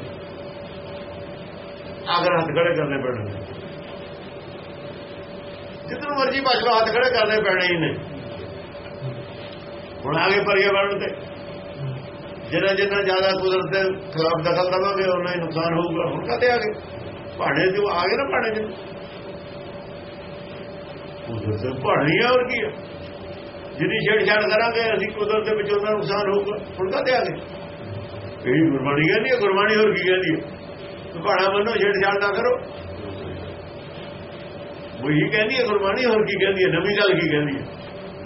ਹੱਥ ਖੜੇ ਕਰਨੇ ਪੈਣਗੇ। ਜਿੱਧਰ ਮਰਜ਼ੀ ਭੱਜ ਲਓ, ਹੱਥ ਖੜੇ ਕਰਨੇ ਪੈਣੇ ਹੀ ਨੇ। ਹੁਣ ਆਗੇ ਪਰਿਆਵਰਣ ਤੇ। ਜਿੰਨਾ ਜਿੰਨਾ ਜ਼ਿਆਦਾ ਕੁਦਰਤ ਦੇ ਖਿਲਾਫ ਦਖਲ ਦਵਾਂਗੇ ਉਹਨਾਂ ਹੀ ਨੁਕਸਾਨ ਹੋਊਗਾ। ਹੁਣ ਕਦੇ ਆਗੇ ਪਹਾੜੇ ਜੋ ਆ ਗਏ ਨਾ ਭਾੜੇ ਚ ਕੁਦਰਤ ਦੇ ਹੋਰ ਕੀ ਹੈ ਜਿੰਨੀ ਛੇੜਛਾੜ ਕਰਾਂਗੇ, ਅਸੀਂ ਕੁਦਰਤ ਦੇ ਵਿੱਚ ਉਹਨਾਂ ਨੂੰ ਨੁਕਸਾਨ ਹੋਊਗਾ। ਹੁਣ ਕਦੇ ਆਗੇ ਇਹ ਗੁਰਬਾਣੀ ਕਹਿੰਦੀ ਹੈ ਗੁਰਬਾਣੀ ਹੋਰ ਕੀ ਕਹਿੰਦੀ ਹੈ ਭਾੜਾ ਮੰਨੋ ਛੇੜਛਾੜ ਨਾ ਕਰੋ। ਉਹੀ ਕਹਿੰਦੀ ਹੈ ਗੁਰਬਾਣੀ ਹੋਰ ਕੀ ਕਹਿੰਦੀ ਹੈ ਨਵੀਂ ਗੱਲ ਕੀ ਕਹਿੰਦੀ ਹੈ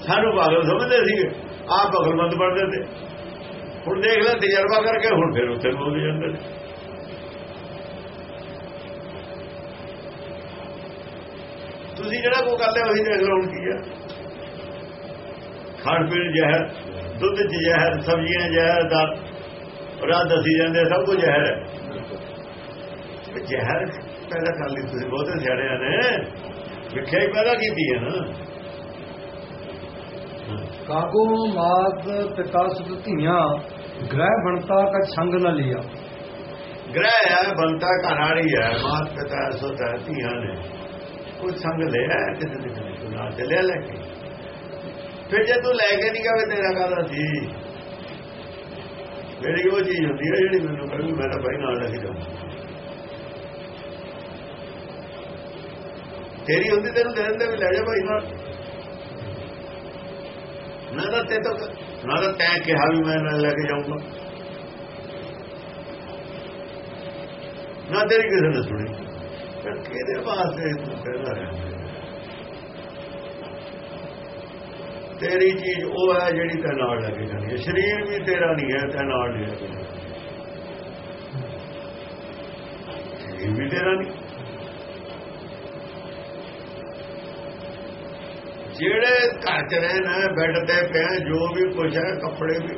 ਸਾਨੂੰ ਪਾਗਲ ਸਮਝਦੇ ਸੀਗੇ। ਆਪ ਭਗਲਮੰਦ ਬਣਦੇ ਤੇ ਹੁਣ ਦੇਖ ਲੈ ਤਜਰਬਾ ਕਰਕੇ, ਹੁਣ ਫਿਰ ਉੱਥੇ ਬੋਲ ਜਾਂਦੇ ਨੇ। ਤੁਸੀਂ ਜਿਹੜਾ ਕੋ ਕਰਦੇ ਉਹੀ ਦੇਖ ਲਓ ਹੁਣ ਕੀ ਹੈ। ਖਾਣ ਪੀਣ ਜ਼ਹਿਰ, ਦੁੱਧ ਚ ਜ਼ਹਿਰ, ਸਬਜ਼ੀਆਂ ਜ਼ਹਿਰ, ਦਾ ਰਾਤ ਦਸੀ ਜਾਂਦੇ ਸਭ ਕੁਝ ਜ਼ਹਿਰ ਹੈ। ਜ਼ਹਿਰ ਪੈਦਾ ਕਰ ਲਈ ਤੁਸੀਂ, ਬਹੁਤੇ ਸਿਆੜਿਆਂ ਨੇ। ਵਿਖਿਆ ਹੀ ਪੈਦਾ ਕੀਤੀ ਹੈ ਨਾ। ਕਾਕੋ ਮਾਤ, ਪਿਤਾ ਸੁਤ ਧੀਆਂ ਗ੍ਰਹਿ ਬਣਤਾ ਕਛ ਸੰਗ ਨ ਲਿਆ। ਗ੍ਰਹਿ ਹੈ ਘਰ ਵਾਲੀ ਹੈ, ਮਾਤ ਪਿਤਾ ਸੁਤਾ ਧੀਆਂ ਨੇ। ਕੋਈ ਸੰਗ ਲਿਆ ਕਿਸੇ ਦੇ ਤੂੰ ਨਾਲ ਚੱਲਿਆ ਲੈ ਕੇ। ਫਿਰ ਜੇ ਤੂੰ ਲੈ ਕੇ ਨਹੀਂ ਗਏ ਤੇਰਾ ਕਾਹਦਾ ਸੀ ਮੇਰੀ ਉਹ ਚੀਜ਼ ਹੁੰਦੀ ਹੈ, ਜਿਹੜੀ ਮੈਨੂੰ ਕਹਿੰਦੀ ਮੈਂ ਤਾਂ ਭਾਈ ਨਾਲ ਲੈ ਕੇ ਜਾਊਂ ਤੇਰੀ ਹੁੰਦੀ, ਤੈਨੂੰ ਦੇ ਦਿੰਦੇ ਵੀ ਲੈ ਜਾ ਭਾਈ ਨਾਲ। ਨਾ ਤਾਂ ਤੇ ਤਾਂ ਨਾ ਤਾਂ ਤੈਂ ਕਿਹਾ ਵੀ ਮੈਂ ਨਾਲ ਲੈ ਕੇ ਜਾਊਂਗਾ। ਨਾ ਤੇਰੀ ਕਿਸੇ ਨੇ ਸੁਣੀ। ਫਿਰ ਕਿਹਦੇ ਵਾਸਤੇ ਤੂੰ ਕਹਿੰਦਾ ਰਿਹਾ ਤੇਰੀ ਚੀਜ਼ ਉਹ ਹੈ ਜਿਹੜੀ ਤੇ ਨਾਲ ਕੇ ਜਾਣੀ ਹੈ। ਸਰੀਰ ਵੀ ਤੇਰਾ ਨਹੀਂ ਹੈ ਤੇ ਨਾਲ ਨਹੀਂ ਹੈ ਸਰੀਰ ਵੀ ਤੇਰਾ ਨਹੀਂ। ਜਿਹੜੇ ਘਰ ਚ ਰਹਿਣਾ ਬੈੱਡ ਤੇ ਪਿਆ ਜੋ ਵੀ ਕੁਝ ਹੈ, ਕੱਪੜੇ ਵੀ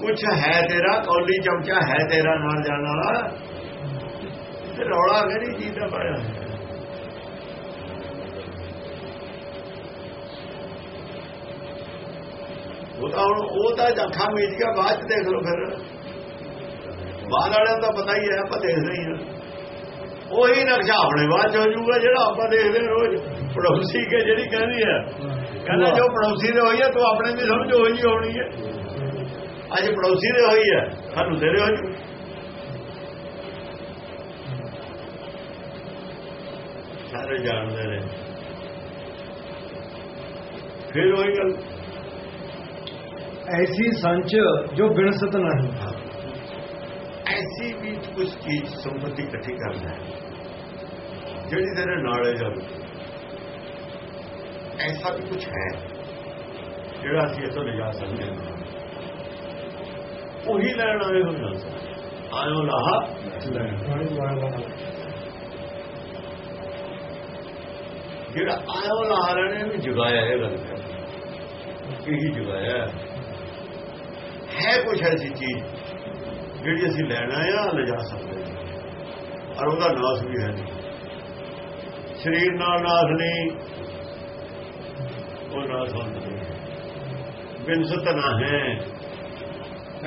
ਕੁਝ ਹੈ ਤੇਰਾ, ਕੌਲੀ ਚਮਚਾ ਹੈ ਤੇਰਾ ਨਾਲ ਜਾਣ ਵਾਲਾ। ਤੇ ਰੌਲਾ ਕਿਹੜੀ ਚੀਜ਼ ਦਾ ਪਾਇਆ ਉਹ ਤਾਂ ਹੁਣ, ਉਹ ਤਾਂ ਅੱਖਾਂ ਮੀਚ ਗਿਆ, ਬਾਅਦ ਚ ਦੇਖ ਲਓ ਫਿਰ। ਬਾਹਰ ਵਾਲਿਆਂ ਦਾ ਪਤਾ ਹੀ ਹੈ, ਆਪਾਂ ਦੇਖਦੇ ਹੀ ਹਾਂ। ਉਹੀ ਨਕਸ਼ਾ ਆਪਣੇ ਬਾਅਦ ਚ ਹੋ ਜਾਊਗਾ, ਜਿਹੜਾ ਆਪਾਂ ਦੇਖਦੇ ਹਾਂ ਰੋਜ਼। ਪੜੋਸੀ ਕੇ ਜਿਹੜੀ ਕਹਿੰਦੀ ਹੈ ਕਹਿੰਦਾ ਜੋ ਪੜੋਸੀ ਦੇ ਹੋਈ ਹੈ ਤੂੰ ਆਪਣੇ ਦੀ ਸਮਝ ਹੋਈ ਹੋਣੀ ਹੈ ਅੱਜ ਪੜੋਸੀ ਦੇ ਹੋਈ ਹੈ ਸਾਨੂੰ ਤੇਰੇ ਹੋ ਜੂ। ਸਾਰੇ ਜਾਣਦੇ ਨੇ। ਫਿਰ ਉਹੀ ਗੱਲ। ਐਸੀ ਸੰਚ ਜੋ ਬਿਨਸਤ ਨਹੀਂ। ਐਸੀ ਵੀ ਕੁਝ ਚੀਜ਼ ਸੰਪਤੀ ਇਕੱਠੀ ਕਰਨਾ ਹੈ। ਜਿਹੜੀ ਤੇਰੇ ਨਾਲੇ ਜਾਵੇ। ਐਸਾ ਵੀ ਕੁਝ ਹੈ ਜਿਹੜਾ ਅਸੀਂ ਇਥੋਂ ਲਿਜਾ ਸਕਦੇ ਹਾਂ। ਉਹੀ ਲੈਣ ਆਏ ਹੋ ਜਾਂਦਾ ਆਇਓ ਲਾਹਾ ਜਿਹੜਾ ਆਇਓ ਲਾਹਾ ਲੈਣੇ ਨੂੰ ਜਗਾਇਆ ਇਹ ਗੱਲ ਇਹੀ ਜਗਾਇਆ ਹੈ। ਹੈ ਕੁਝ ਐਸੀ ਚੀਜ਼ ਜਿਹੜੀ ਅਸੀਂ ਲੈਣਾ ਆ ਲਿਜਾ ਸਕਦੇ ਹਾਂ। ਔਰ ਉਹਦਾ ਨਾਸ ਵੀ ਹੈ ਨਹੀਂ। ਸਰੀਰ ਨਾਲ ਨਾਸ ਨਹੀਂ ਬਿਨਸਤ ਨਾ ਹੈ।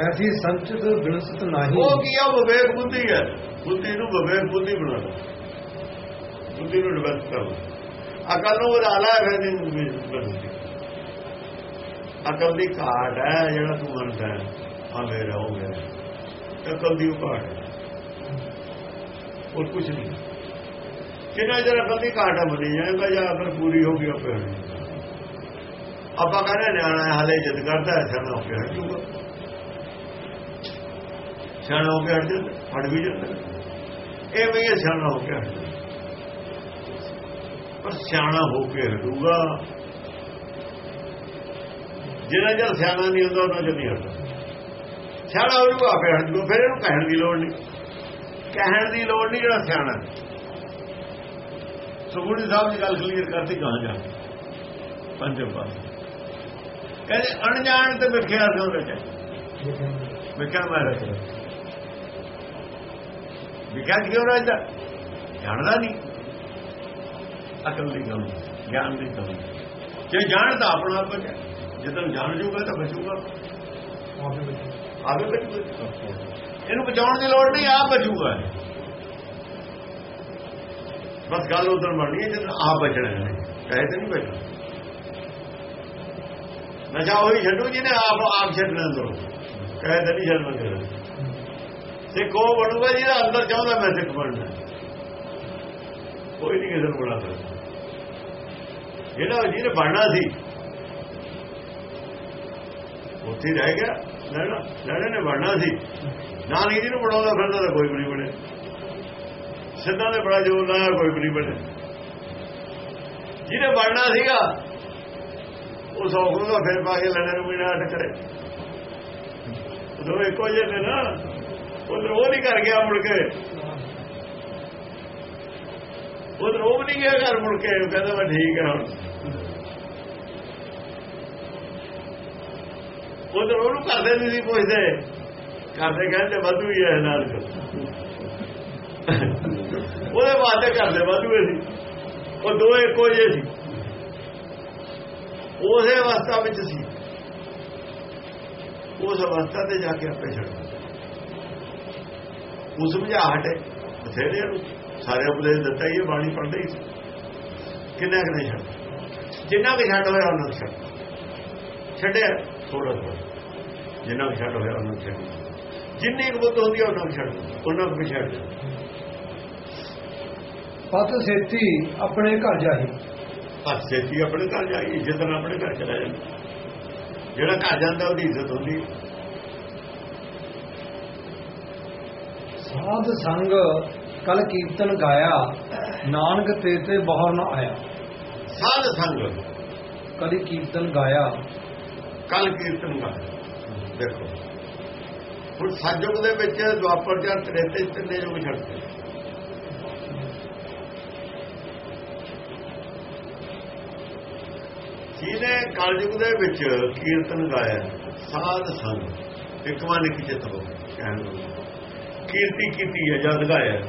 ਐਸੀ ਸੰਚ ਜੋ ਬਿਨਸਤ ਨਹੀਂ। ਉਹ ਕੀ ਆ ਵਿਵੇਕ ਬੁੱਧੀ ਹੈ। ਬੁੱਧੀ ਨੂੰ ਵਿਵੇਕ ਬੁੱਧੀ ਬਣਾ ਲਓ। ਬੁੱਧੀ ਨੂੰ ਡਿਵੈਲਪ ਕਰ ਲਓ। ਅਕਲ ਨੂੰ ਵਧਾ ਲੈ ਫਿਰ ਨਹੀਂ ਬਣਦੀ ਅਕਲ ਦੀ ਘਾਟ ਹੈ ਜਿਹੜਾ ਤੂੰ ਮੰਨਦਾ ਹੈ। ਆ ਮੇਰਾ ਹੋ ਗਿਆ ਅਕਲ ਦੀ ਉਹ ਘਾਟ ਹੈ। ਹੋਰ ਕੁਝ ਨਹੀਂ। ਕਿੰਨਾ ਜਰਾ ਅਕਲ ਦੀ ਘਾਟ ਹੈ ਬਣੀ ਜਾਏਗਾ ਜਾਂ ਅਕਲ ਪੂਰੀ ਹੋ ਗਈ ਆਪੇ। ਆਪਾਂ ਕਹਿੰਦੇ ਨਿਆਣਾ ਹੈ, ਹਾਲੇ ਜਿੱਦ ਕਰਦਾ ਹੈ ਸਿਆਣਾ ਹੋ ਕੇ ਹਟ ਜੂਗਾ ਸਿਆਣਾ ਹੋ ਕੇ ਹਟ ਜਾਂਦਾ ਹਟ ਵੀ ਜਾਂਦਾ ਇਹ ਵੀ ਇਹ ਸਿਆਣਾ ਹੋ ਕੇ ਹਟ ਪਰ ਸਿਆਣਾ ਹੋ ਕੇ ਹਟੂਗਾ। ਜਿਹੜਾ ਜਦ ਸਿਆਣਾ ਨਹੀਂ ਹੁੰਦਾ ਉਹਨਾਂ ਜਦ ਨਹੀਂ ਹਟਦਾ। ਸਿਆਣਾ ਹੋ ਜੂਗਾ ਆਪੇ ਹਟ ਜੂਗਾ ਫਿਰ ਇਹਨੂੰ ਕਹਿਣ ਦੀ ਲੋੜ ਨਹੀਂ। ਕਹਿਣ ਦੀ ਲੋੜ ਨਹੀਂ ਜਿਹੜਾ ਸਿਆਣਾ ਸੁਖੂੜੀ ਸਾਹਿਬ ਦੀ ਗੱਲ ਕਲੀਅਰ ਕਰਤੀ ਕਹਾਂ ਜਾ ਪੰਜਮ ਪਾਸ। ਕਹਿੰਦੇ ਅਣਜਾਣ ਤੇ ਵਿਖਿਆ ਸੀ ਉਹਦੇ ਵਿਖਿਆ ਮੈਂ ਰਚਨਾ ਵਿਖਿਆ ਕਿਉਂ ਰਚਦਾ ਜਾਣਦਾ ਨਹੀਂ। ਅਕਲ ਦੀ ਗੱਲ ਗਿਆਨ ਦੀ ਗੱਲ ਜੇ ਜਾਣਦਾ ਆਪਣਾ ਆਪ ਬਚਿਆ ਜਦੋਂ ਜਾਣ ਜੂਗਾ ਤਾਂ ਬਚੂਗਾ। ਆਗੇ ਬਚੂਗਾ। ਇਹਨੂੰ ਬਚਾਉਣ ਦੀ ਲੋੜ ਨਹੀਂ, ਆਪ ਬਚੂਗਾ ਬਸ ਗੱਲ ਉਧਰ ਬਣਨੀ ਹੈ ਜਦੋਂ ਆਪ ਬਚਣਾ ਹੈ। ਕਹੇ ਤੇ ਨਹੀਂ ਬਚਣਾ। ਨਸ਼ਾ ਉਹੀ ਛੱਡੂ ਜਿਹਨੇ ਆਪ ਆਪ ਛੱਡਣਾ ਕਰੋ ਕਹੇ ਤੇ ਨਹੀਂ ਛੱਡਣਾ ਕਰੋ ਸਿੱਖ ਉਹ ਬਣੂਗਾ ਜਿਹਦਾ ਅੰਦਰ ਚਾਹੁੰਦਾ ਮੈਂ ਸਿੱਖ ਬਣਨਾ। ਕੋਈ ਨਹੀਂ ਕਿਸੇ ਨੂੰ ਬਣਾ ਸਕਦਾ। ਜਿਹੜਾ ਜਿਹਨੇ ਬਣਨਾ ਸੀ, ਉੱਥੇ ਰਹਿ ਗਿਆ, ਲੈਣਾ ਲੈਣੇ ਨੇ ਬਣਨਾ ਸੀ। ਨਾਨਕ ਜੀ ਜਿਹਨੂੰ ਬਣਾਉਂਦਾ ਫਿਰਦਾ ਤਾਂ ਕੋਈ ਵੀ ਨਹੀਂ ਬਣੇ ਸਿੱਧਾ ਨੇ ਬੜਾ ਜੋਰ ਲਾਇਆ, ਕੋਈ ਵੀ ਨਹੀਂ ਬਣੇ ਜਿਹਨੇ ਬਣਨਾ ਸੀਗਾ ਉਹ ਸੌ ਗੁਰੂ ਦਾ ਫਿਰ ਪਾ ਕੇ ਲੈਣੇ ਨੂੰ ਵੀ ਨਾ ਟਕਰੇ ਉਹ ਇੱਕੋ ਜਿਹੇ ਨੇ ਨਾ ਉਧਰ ਉਹ ਨਹੀਂ ਕਰ ਗਿਆ ਮੁੜ ਕੇ। ਉਧਰ ਉਹ ਵੀ ਨਹੀਂ ਗਿਆ ਘਰ ਮੁੜ ਕੇ ਕਹਿੰਦਾ ਮੈਂ ਠੀਕ ਹਾਂ ਹੁਣ। ਉਧਰ ਉਹਨੂੰ ਕਰਦੇ ਨਹੀਂ ਸੀ ਪੁੱਛਦੇ। ਕਰਦੇ ਕਹਿੰਦੇ ਵਾਧੂ ਹੀ ਹੈ ਨਾਲ ਉਹਦੇ ਵਾਸਤੇ ਕਰਦੇ ਵਾਧੂ ਹੀ ਸੀ। ਉਹ ਦੋਏ ਇੱਕੋ ਜਿਹੇ ਸੀ। ਉਸੇ ਅਵਸਥਾ ਵਿੱਚ ਸੀ। ਉਸ ਅਵਸਥਾ ਤੇ ਜਾ ਕੇ ਆਪੇ ਛੱਡ ਉਸ ਸਮਝਾਹਟ ਬਥੇਰੇ ਨੂੰ ਸਾਰੇ ਉਪਦੇਸ਼ ਦਿੱਤਾ ਹੀ ਬਾਣੀ ਪੜ੍ਹਦੇ ਹੀ ਸੀ। ਕਿੰਨਾ ਕਿ ਨਹੀਂ ਛੱਡ ਜਿੰਨਾ ਕਿ ਛੱਡ ਹੋਇਆ, ਉਹਨਾਂ ਨੂੰ ਛੱਡ ਛੱਡਿਆ ਥੋੜਾ ਥੋੜਾ ਜਿੰਨਾ ਕਿ ਛੱਡ ਹੋਇਆ, ਉਹਨਾਂ ਨੂੰ ਛੱਡ ਜਿੰਨੀ ਕੁ ਬੁੱਧ ਹੁੰਦੀ ਹੈ ਉਹਨਾਂ ਨੂੰ ਛੱਡ ਉਹਨਾਂ ਨੂੰ ਛੱਡ ਦੇ ਪਤ ਸੇਤੀ ਆਪਣੇ ਘਰ ਜਾਈ ਪਰ ਛੇਤੀ ਆਪਣੇ ਘਰ ਜਾਈ ਇੱਜ਼ਤ ਨਾਲ ਆਪਣੇ ਘਰ ਚਲਾ ਜਾਂਦਾ। ਜਿਹੜਾ ਘਰ ਜਾਂਦਾ ਉਹਦੀ ਇੱਜ਼ਤ ਹੁੰਦੀ। ਸਾਧ ਸੰਗ ਕਲ ਕੀਰਤਨ ਗਾਇਆ ਨਾਨਕ ਤੇ ਤੇ ਬਾਹਰ ਨਾ ਆਇਆ। ਸਾਧ ਸੰਗ। ਕਲੀ ਕੀਰਤਨ ਗਾਇਆ। ਕੱਲ ਕੀਰਤਨ ਗਾ ਦੇਖੋ। ਹੁਣ ਸਾਜੋਗ ਦੇ ਵਿੱਚ ਦੁਆਪਰ ਜਾਂ ਤ੍ਰੇਤੇ ਤਿੰਨੇ ਯੁਗ ਛੱਡਦੇ ਜਿਹਨੇ ਕਲਯੁਗ ਦੇ ਵਿੱਚ ਕੀਰਤਨ ਗਾਇਆ ਸਾਧ ਸੰਗ। ਇੱਕ ਮਨ ਇੱਕ ਚਿੱਤ ਹੋ ਕਹਿਣ ਨੂੰ। ਕੀਰਤੀ ਕੀਤੀ ਹੈ ਜਦ ਗਾਇਆ।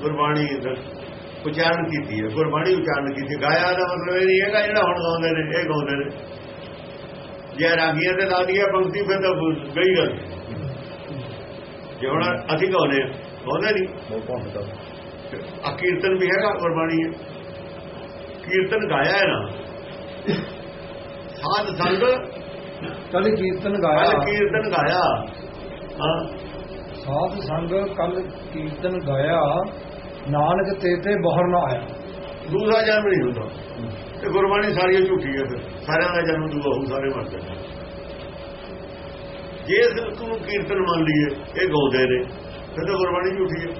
ਗੁਰਬਾਣੀ ਦਾ ਉਚਾਰਨ ਕੀਤੀ ਹੈ। ਗੁਰਬਾਣੀ ਉਚਾਰਨ ਕੀਤੀ। ਗਾਇਆ ਦਾ ਮਤਲਬ ਇਹ ਨਹੀਂ ਹੈਗਾ ਜਿਹੜਾ ਹੁਣ ਗਾਉਂਦੇ ਨੇ ਇਹ ਗਾਉਂਦੇ ਨੇ। ਜੇ ਰਾਗੀਆਂ ਤੇ ਲਾ ਦਈਏ ਪੰਕਤੀ ਫਿਰ ਤਾਂ ਗਈ ਗੱਲ। ਜੇ ਹੁਣ ਅਸੀਂ ਗਾਉਂਦੇ ਗਾਉਂਦੇ ਨਹੀਂ। ਆ ਕੀਰਤਨ ਵੀ ਹੈਗਾ ਗੁਰਬਾਣੀ ਹੈ। ਕੀਰਤਨ ਗਾਇਆ ਹੈ ਨਾ। ਸਾਧ ਸੰਗ। ਕਲ ਕੀਰਤਨ ਕੱਲ ਗਾਇਆ ਕੀਰਤਨ ਗਾਇਆ। ਹਾਂ। ਸਾਧ ਸੰਗ ਕਲ ਕੀਰਤਨ ਗਾਇਆ। ਨਾਨਕ ਤੇ ਤੇ ਬਾਹਰ ਨਾ ਆਇਆ। ਦੂਸਰਾ ਜਨਮ ਨਹੀਂ ਹੁੰਦਾ। ਤੇ ਗੁਰਬਾਣੀ ਸਾਰੀ ਝੂਠੀ ਹੈ ਫਿਰ। ਸਾਰਿਆਂ ਦਾ ਜਨਮ ਦੂਆ ਹੋ ਸਾਰੇ ਮਰ ਜਾਂਦੇ ਜੇ ਇਸ ਨੂੰ ਕੀਰਤਨ ਮੰਨ ਲਈਏ ਇਹ ਗਾਉਂਦੇ ਨੇ ਫਿਰ ਤਾਂ ਗੁਰਬਾਣੀ ਝੂਠੀ ਹੈ।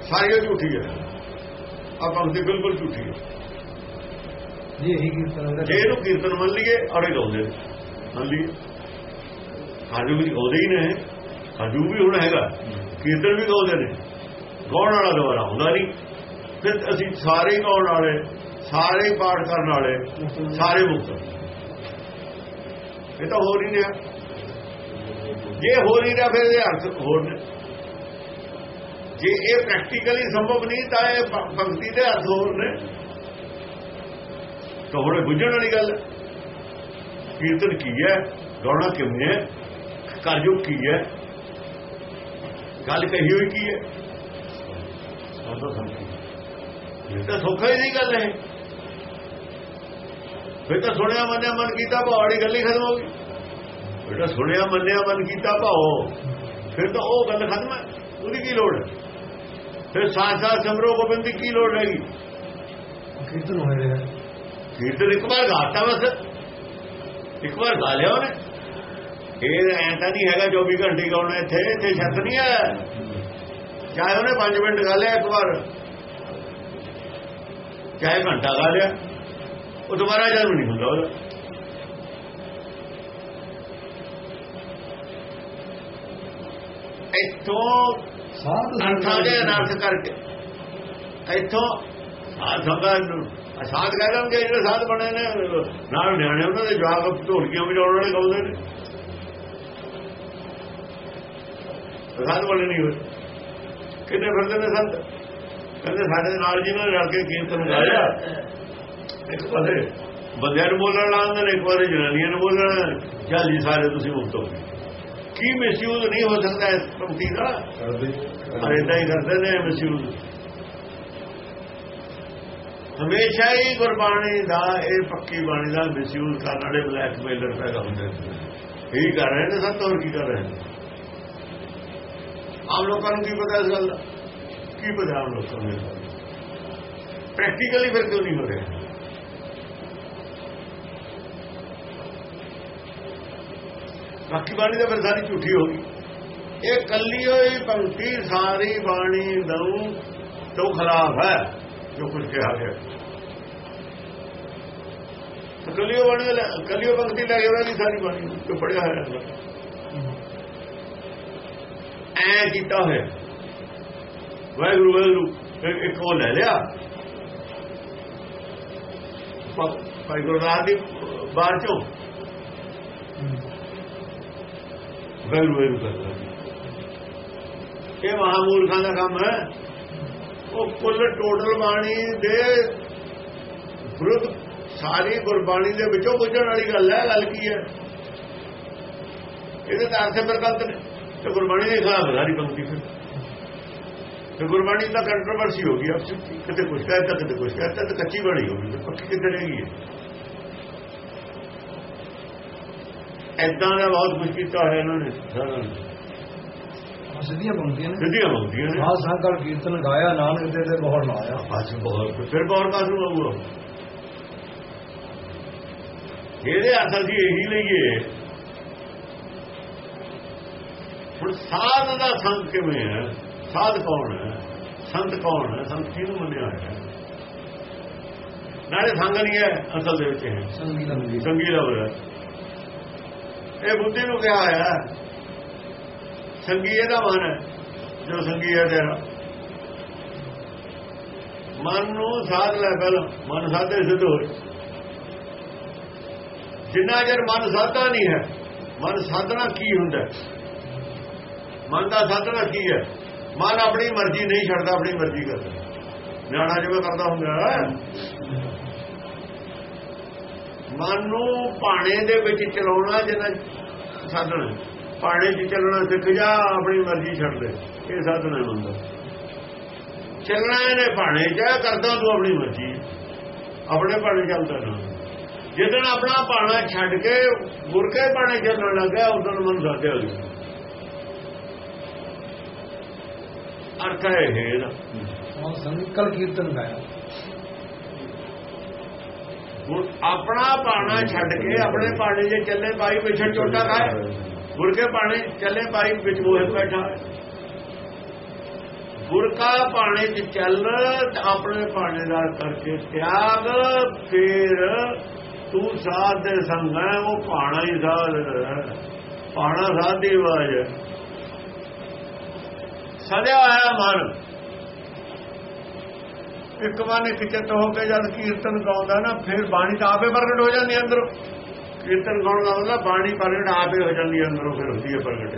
ਸਾਰੀ ਝੂਠੀ ਹੈ। ਆਪਾਂ ਤੇ ਬਿਲਕੁਲ ਝੂਠੀ ਹੈ। ਜੀ ਇਹੀ ਕੀਰਤਨ ਜੇ ਇਹਨੂੰ ਕੀਰਤਨ ਮੰਨ ਲਈਏ ਔਰ ਇਹ ਗਾਉਂਦੇ ਨੇ। ਮੰਨ ਲਈਏ ਹਾਜੂ ਵੀ ਗਾਉਂਦੇ ਹੀ ਨੇ ਹਾਜੂ ਵੀ ਹੁਣ ਹੈਗਾ। ਕੀਰਤਨ ਵੀ ਗਾਉਂਦੇ ਨੇ। ਗਾਉਣ ਵਾਲਾ ਦੁਬਾਰਾ ਹੁੰਦਾ ਨਹੀਂ। ਫਿਰ ਅਸੀਂ ਸਾਰੇ ਗਾਉਣ ਵਾਲੇ, ਸਾਰੇ ਪਾਠ ਕਰਨ ਵਾਲੇ, ਸਾਰੇ ਮੁਕਤ। ਇਹ ਤਾਂ ਹੋ ਨਹੀਂ ਰਿਹਾ ਜੇ ਹੋ ਨਹੀਂ ਰਿਹਾ ਫਿਰ ਇਹਦੇ ਅਰਥ ਹੋਰ ਨੇ। ਜੇ ਇਹ ਪ੍ਰੈਕਟੀਕਲੀ ਸੰਭਵ ਨਹੀਂ, ਤਾਂ ਇਹ ਪ- ਪੰਕਤੀ ਦੇ ਅਰਥ ਹੋਰ ਨੇ। ਤਾਂ ਹੁਣ ਬੁੱਝਣ ਵਾਲੀ ਗੱਲ ਕੀਰਤਨ ਕੀ ਹੈ? ਗਾਉਣਾ ਕਿਵੇਂ ਹੈ? ਕਾਰਜੋਗ ਕੀ ਹੈ? ਗੱਲ ਕਹੀ ਹੋਈ ਕੀ ਹੈ? ਇਹ ਤਾਂ ਸੌਖਾ ਹੀ ਨਹੀਂ ਗੱਲ ਹੈ ਫਿਰ ਤਾਂ ਸੁਣਿਆ ਮੰਨਿਆ ਮਨ ਕੀਤਾ ਭਾਵੜੀ ਗੱਲ ਹੀ ਖਤਮ ਹੋ ਗਈ। ਬੇਟਾ ਸੁਣਿਆ ਮੰਨਿਆ ਮਨ ਕੀਤਾ ਭਾਵ ਫਿਰ ਤਾਂ ਉਹ ਗੱਲ ਖਤਮ ਹੈ। ਉਹਦੀ ਕੀ ਲੋੜ ਹੈ? ਫਿਰ ਸਾਥ ਸਾਥ ਸਮਰੋ ਗੋਬਿੰਦ ਦੀ ਕੀ ਲੋੜ ਹੈਗੀ? ਕੀਰਤਨ ਹੋਇਆ ਕੀਰਤਨ ਇੱਕ ਵਾਰ ਗਾਤਾ ਬਸ। ਇੱਕ ਵਾਰ ਗਾ ਲਿਆ ਉਹਨੇ। ਇਹ ਐਂ ਤਾਂ ਨਹੀਂ ਹੈਗਾ 24 ਘੰਟੇ ਗਾਉਣਾ ਇੱਥੇ ਇੱਥੇ ਸ਼ਰਤ ਨਹੀਂ ਹੈ। ਚਾਹੇ ਉਹਨੇ 5 ਮਿੰਟ ਗਾ ਲਿਆ ਇੱਕ ਵਾਰ। ਚਾਹੇ ਘੰਟਾ ਗਾ ਲਿਆ। ਉਹ ਦੁਬਾਰਾ ਜਨਮ ਨਹੀਂ ਹੁੰਦਾ ਉਹਦਾ। ਇੱਥੋਂ ਸਾਧ ਸੰਗ ਅਰਥਾਂ ਦੇ ਅਨਰਥ ਕਰਕੇ। ਇੱਥੋਂ ਸਾਧ ਸੰਗਤ ਨੂੰ ਸਾਧ ਕਹਿ ਲਵਾਂਗੇ ਜਿਹੜੇ ਸਾਧ ਬਣੇ ਨੇ ਨਾਲ ਨਿਆਣੇ ਉਹਨਾਂ ਦੇ ਜਵਾਬ ਵੀ ਵਜਾਉਣ ਵਾਲੇ ਗਾਉਂਦੇ ਨੇ। ਸਾਧ ਬਣੇ ਨਹੀਂ ਹੋਏ। ਕਿੰਨੇ ਫਿਰਦੇ ਨੇ ਸੰਤ? ਕਹਿੰਦੇ ਸਾਡੇ ਨਾਲ ਜਿਹਨਾਂ ਨੇ ਰਲ ਕੇ ਕੀਰਤਨ ਗਾਇਆ। ਇੱਕ ਪਾਸੇ ਬੰਦਿਆਂ ਨੂੰ ਬੋਲਣ ਲਾਉਂਦੇ ਨੇ ਇੱਕ ਵਾਰ ਜਨਾਨੀਆਂ ਨੂੰ ਬੋਲਣ ਜਲਦੀ ਸਾਰੇ ਤੁਸੀਂ ਮੁਕਤ ਹੋ ਕੀ ਮਿਸਯੂਜ਼ ਨਹੀਂ ਹੋ ਸਕਦਾ ਇਸ ਪੰਕਤੀ ਦਾ? ਅਰੇ ਤਾਂ ਹੀ ਕਰਦੇ ਨੇ ਮਿਸਯੂਜ਼ ਹਮੇਸ਼ਾ ਹੀ ਗੁਰਬਾਣੀ ਦਾ, ਇਹ ਪੱਕੀ ਬਾਣੀ ਦਾ ਮਿਸਯੂਜ਼ ਕਰਨ ਵਾਲੇ ਬਲੈਕਮੇਲਰ ਪੈਦਾ ਹੁੰਦੇ ਨੇ। ਇਹੀ ਕਰ ਰਹੇ ਨੇ ਸਭ ਤੋਂ ਕੀ ਕਰ ਰਹੇ ਨੇ? ਆਮ ਲੋਕਾਂ ਨੂੰ ਕੀ ਪਤਾ ਇਸ ਗੱਲ ਦਾ? ਕੀ ਪਤਾ ਆਮ ਲੋਕਾਂ ਨੂੰ ਪ੍ਰੈਕਟੀਕਲੀ ਫਿਰ ਕਿਉਂ ਨਹੀਂ ਹੋ ਰਿਹਾ। ਬਾਕੀ ਬਾਣੀ ਤਾਂ ਫਿਰ ਸਾਰੀ ਝੂਠੀ ਹੋ ਗਈ। ਇਹ ਕੱਲੀ ਹੋਈ ਪੰਕਤੀ, ਸਾਰੀ ਬਾਣੀ ਦਊ, ਤੋਂ ਖਰਾਬ ਹੈ। ਜੋ ਕੁਝ ਕਿਹਾ ਗਿਆ। ਤਾਂ ਕੱਲੀਓ ਬਾਣੀ ਕੱਲੀਓ ਪੰਕਤੀ ਲੈ ਕੇ ਉਹਦੀ ਸਾਰੀ ਬਾਣੀ ਤੋਂ ਪੜਿਆ ਹੋਇਆ ਐ ਕੀਤਾ ਹੋਇਆ। ਵਾਹਿਗੁਰੂ ਵਾਹਿਗੁਰੂ, ਫਿਰ ਇੱਕ ਉਹ ਲੈ ਲਿਆ। ਭਾਈ ਗੁਰਦਾਸ ਦੀ ਬਾਹਰ ਚੋਂ। ਵਾਹਿਗੁਰੂ ਵੈਰੂ ਕਰਦਾ ਇਹ ਮਹਾਮੂਰਖਾਂ ਦਾ ਕੰਮ ਹੈ। ਉਹ ਕੁੱਲ ਟੋਟਲ ਬਾਣੀ ਦੇ ਵਿਰੁੱਧ ਸਾਰੀ ਗੁਰਬਾਣੀ ਦੇ ਵਿੱਚੋਂ ਬੁੱਝਣ ਵਾਲੀ ਗੱਲ ਹੈ, ਗੱਲ ਕੀ ਹੈ? ਇਹਦੇ ਤਾਂ ਅਰਥ ਪ੍ਰਕਲਪ ਨੇ। ਤੇ ਗੁਰਬਾਣੀ ਦੇ ਖਿਲਾਫ ਸਾਰੀ ਪੰਕਤੀ ਫਿਰ। ਤੇ ਗੁਰਬਾਣੀ ਦਾ ਕੰਟਰੋਵਰਸੀ ਹੋ ਗਈ ਆਪਸ ਕਿਤੇ ਕੁਝ ਕਹਿਤਾ ਕਿਤੇ ਕੁਝ ਕਹਿਤਾ ਤੇ ਕੱਚੀ ਬਣੀ ਹੋ ਗਈ ਪੱਕੀ ਕਿੱਥੇ ਰਹਿ ਗਈ ਹੈ ਐਦਾਂ ਦਾ ਬਹੁਤ ਕੁਝ ਕੀਤਾ ਹੋਇਆ ਇਹਨਾਂ ਨੇ ਸਾਰਿਆਂ ਨੇ। ਸਿੱਧੀਆਂ ਪੰਕਤੀਆਂ ਨੇ। ਸਿੱਧੀਆਂ ਹੁੰਦੀਆਂ ਨੇ। ਆਹ ਸੰਕਲ ਕੀਰਤਨ ਗਾਇਆ ਨਾਨਕ ਦੇ ਤੇ ਬਹੁਤ ਲਾਇਆ। ਬਸ ਬਹੁਤ। ਫਿਰ ਬੌਰ ਕਾਸ ਨੂੰ ਆਊਗਾ ਇਹਦੇ ਅਸਲ ਜੀ ਇਹੀ ਲਈਏ। ਹੁਣ ਸਾਧ ਦਾ ਸੰਤ ਕਿਵੇਂ ਹੈ? ਸਾਧ ਕੌਣ ਹੈ? ਸੰਤ ਕੌਣ ਹੈ? ਸੰਤ ਕਿਹਨੂੰ ਮੰਨਿਆ ਹੋਇਆ ਹੈ? ਨਾਲੇ ਸੰਗ ਨਹੀਂ ਹੈ ਅਸਲ ਦੇ ਵਿੱਚ ਹੈ ਸੰਗੀ ਲੰਗੀ ਸੰਗੀ ਹੈ ਇਹ ਬੁੱਧੀ ਨੂੰ ਕਿਹਾ ਹੋਇਆ ਸੰਗੀ ਇਹਦਾ ਮਨ ਹੈ, ਜੋ ਸੰਗੀ ਹੈ ਤੇਰਾ। ਮਨ ਨੂੰ ਸਾਧ ਲੈ ਪਹਿਲਾਂ, ਮਨ ਸਾਧੇ ਸਿੱਧ ਹੋਏ। ਜਿੰਨਾ ਚਿਰ ਮਨ ਸਾਧਾ ਨਹੀਂ ਹੈ, ਮਨ ਸਾਧਣਾ ਕੀ ਹੁੰਦਾ ਮਨ ਦਾ ਸਾਧਣਾ ਕੀ ਹੈ? ਮਨ ਆਪਣੀ ਮਰਜ਼ੀ ਨਹੀਂ ਛੱਡਦਾ, ਆਪਣੀ ਮਰਜ਼ੀ ਕਰਦਾ। ਨਿਆਣਾ ਜਿਵੇਂ ਕਰਦਾ ਹੁੰਦਾ ਮਨ ਨੂੰ ਭਾਣੇ ਦੇ ਵਿੱਚ ਚਲਾਉਣਾ ਜਿੰਨਾ ਸਾਧਣਾ ਪਾਣੇ 'ਚ ਚੱਲਣਾ ਸਿੱਖ ਜਾ ਆਪਣੀ ਮਰਜ਼ੀ ਛੱਡ ਦੇ। ਇਹ ਸਾਧਨ ਹੈ ਹੁੰਦਾ ਚੱਲਣਾ ਇਹਨੇ ਪਾਣੇ 'ਚ ਕਰਦਾ ਤੂੰ ਆਪਣੀ ਮਰਜ਼ੀ। ਆਪਣੇ ਪਾਣੇ ਚੱਲਦਾ ਨਾ। ਜਦੋਂ ਆਪਣਾ ਪਾਣਾ ਛੱਡ ਕੇ ਮੁਰਕੇ ਪਾਣੇ ਚੱਲਣ ਲੱਗਾ ਉਦੋਂ ਮਨ ਸਾਧਿਆ ਗਿਆ ਅਰਥ ਹੈ ਇਹ ਇਹਦਾ। ਆਹ ਸੰਕਲ ਕੀਰਤਨ ਗਾਇਆ ਹੁਣ ਆਪਣਾ ਪਾਣਾ ਛੱਡ ਕੇ ਆਪਣੇ ਪਾਣੇ 'ਚ ਚੱਲੇ ਪਾਈ ਪਿਛੜ ਚੋਟਾ ਖਾਏ। ਗੁਰਕੇ ਪਾਣੇ, ਚੱਲੇ ਪਾਈ ਵਿੱਚ ਮੋਹ ਬੈਠਾ। ਹੈ ਗੁਰਕਾ ਪਾਣੇ 'ਚ ਚੱਲ ਆਪਣੇ ਪਾਣੇ ਦਾ ਕਰਕੇ ਤਿਆਗ, ਫੇਰ ਤੂੰ ਸਾਧ ਦੇ ਸੰਗ ਹੈ, ਉਹ ਪਾਣਾ ਹੀ ਸਾਧ ਹੈ। ਪਾਣਾ ਸਾਧ ਦੀ ਆਵਾਜ਼ ਸਦਿਆ ਆਇਆ ਮਨ। ਇੱਕ ਵਾਰ ਇੱਕ ਚਿੱਤ ਹੋ ਕੇ ਜਦ ਕੀਰਤਨ ਗਾਉਂਦਾ ਨਾ, ਫਿਰ ਬਾਣੀ ਤਾਂ ਆਪੇ ਪ੍ਰਗਟ ਹੋ ਜਾਂਦੀ ਅੰਦਰੋਂ। ਕੀਰਤਨ ਗਾਉਣ ਦਾ ਮਤਲਬ ਬਾਣੀ ਪ੍ਰਗਟ ਆਪੇ ਹੋ ਜਾਂਦੀ ਹੈ ਅੰਦਰੋਂ ਫਿਰ ਹੁੰਦੀ ਹੈ ਪ੍ਰਗਟ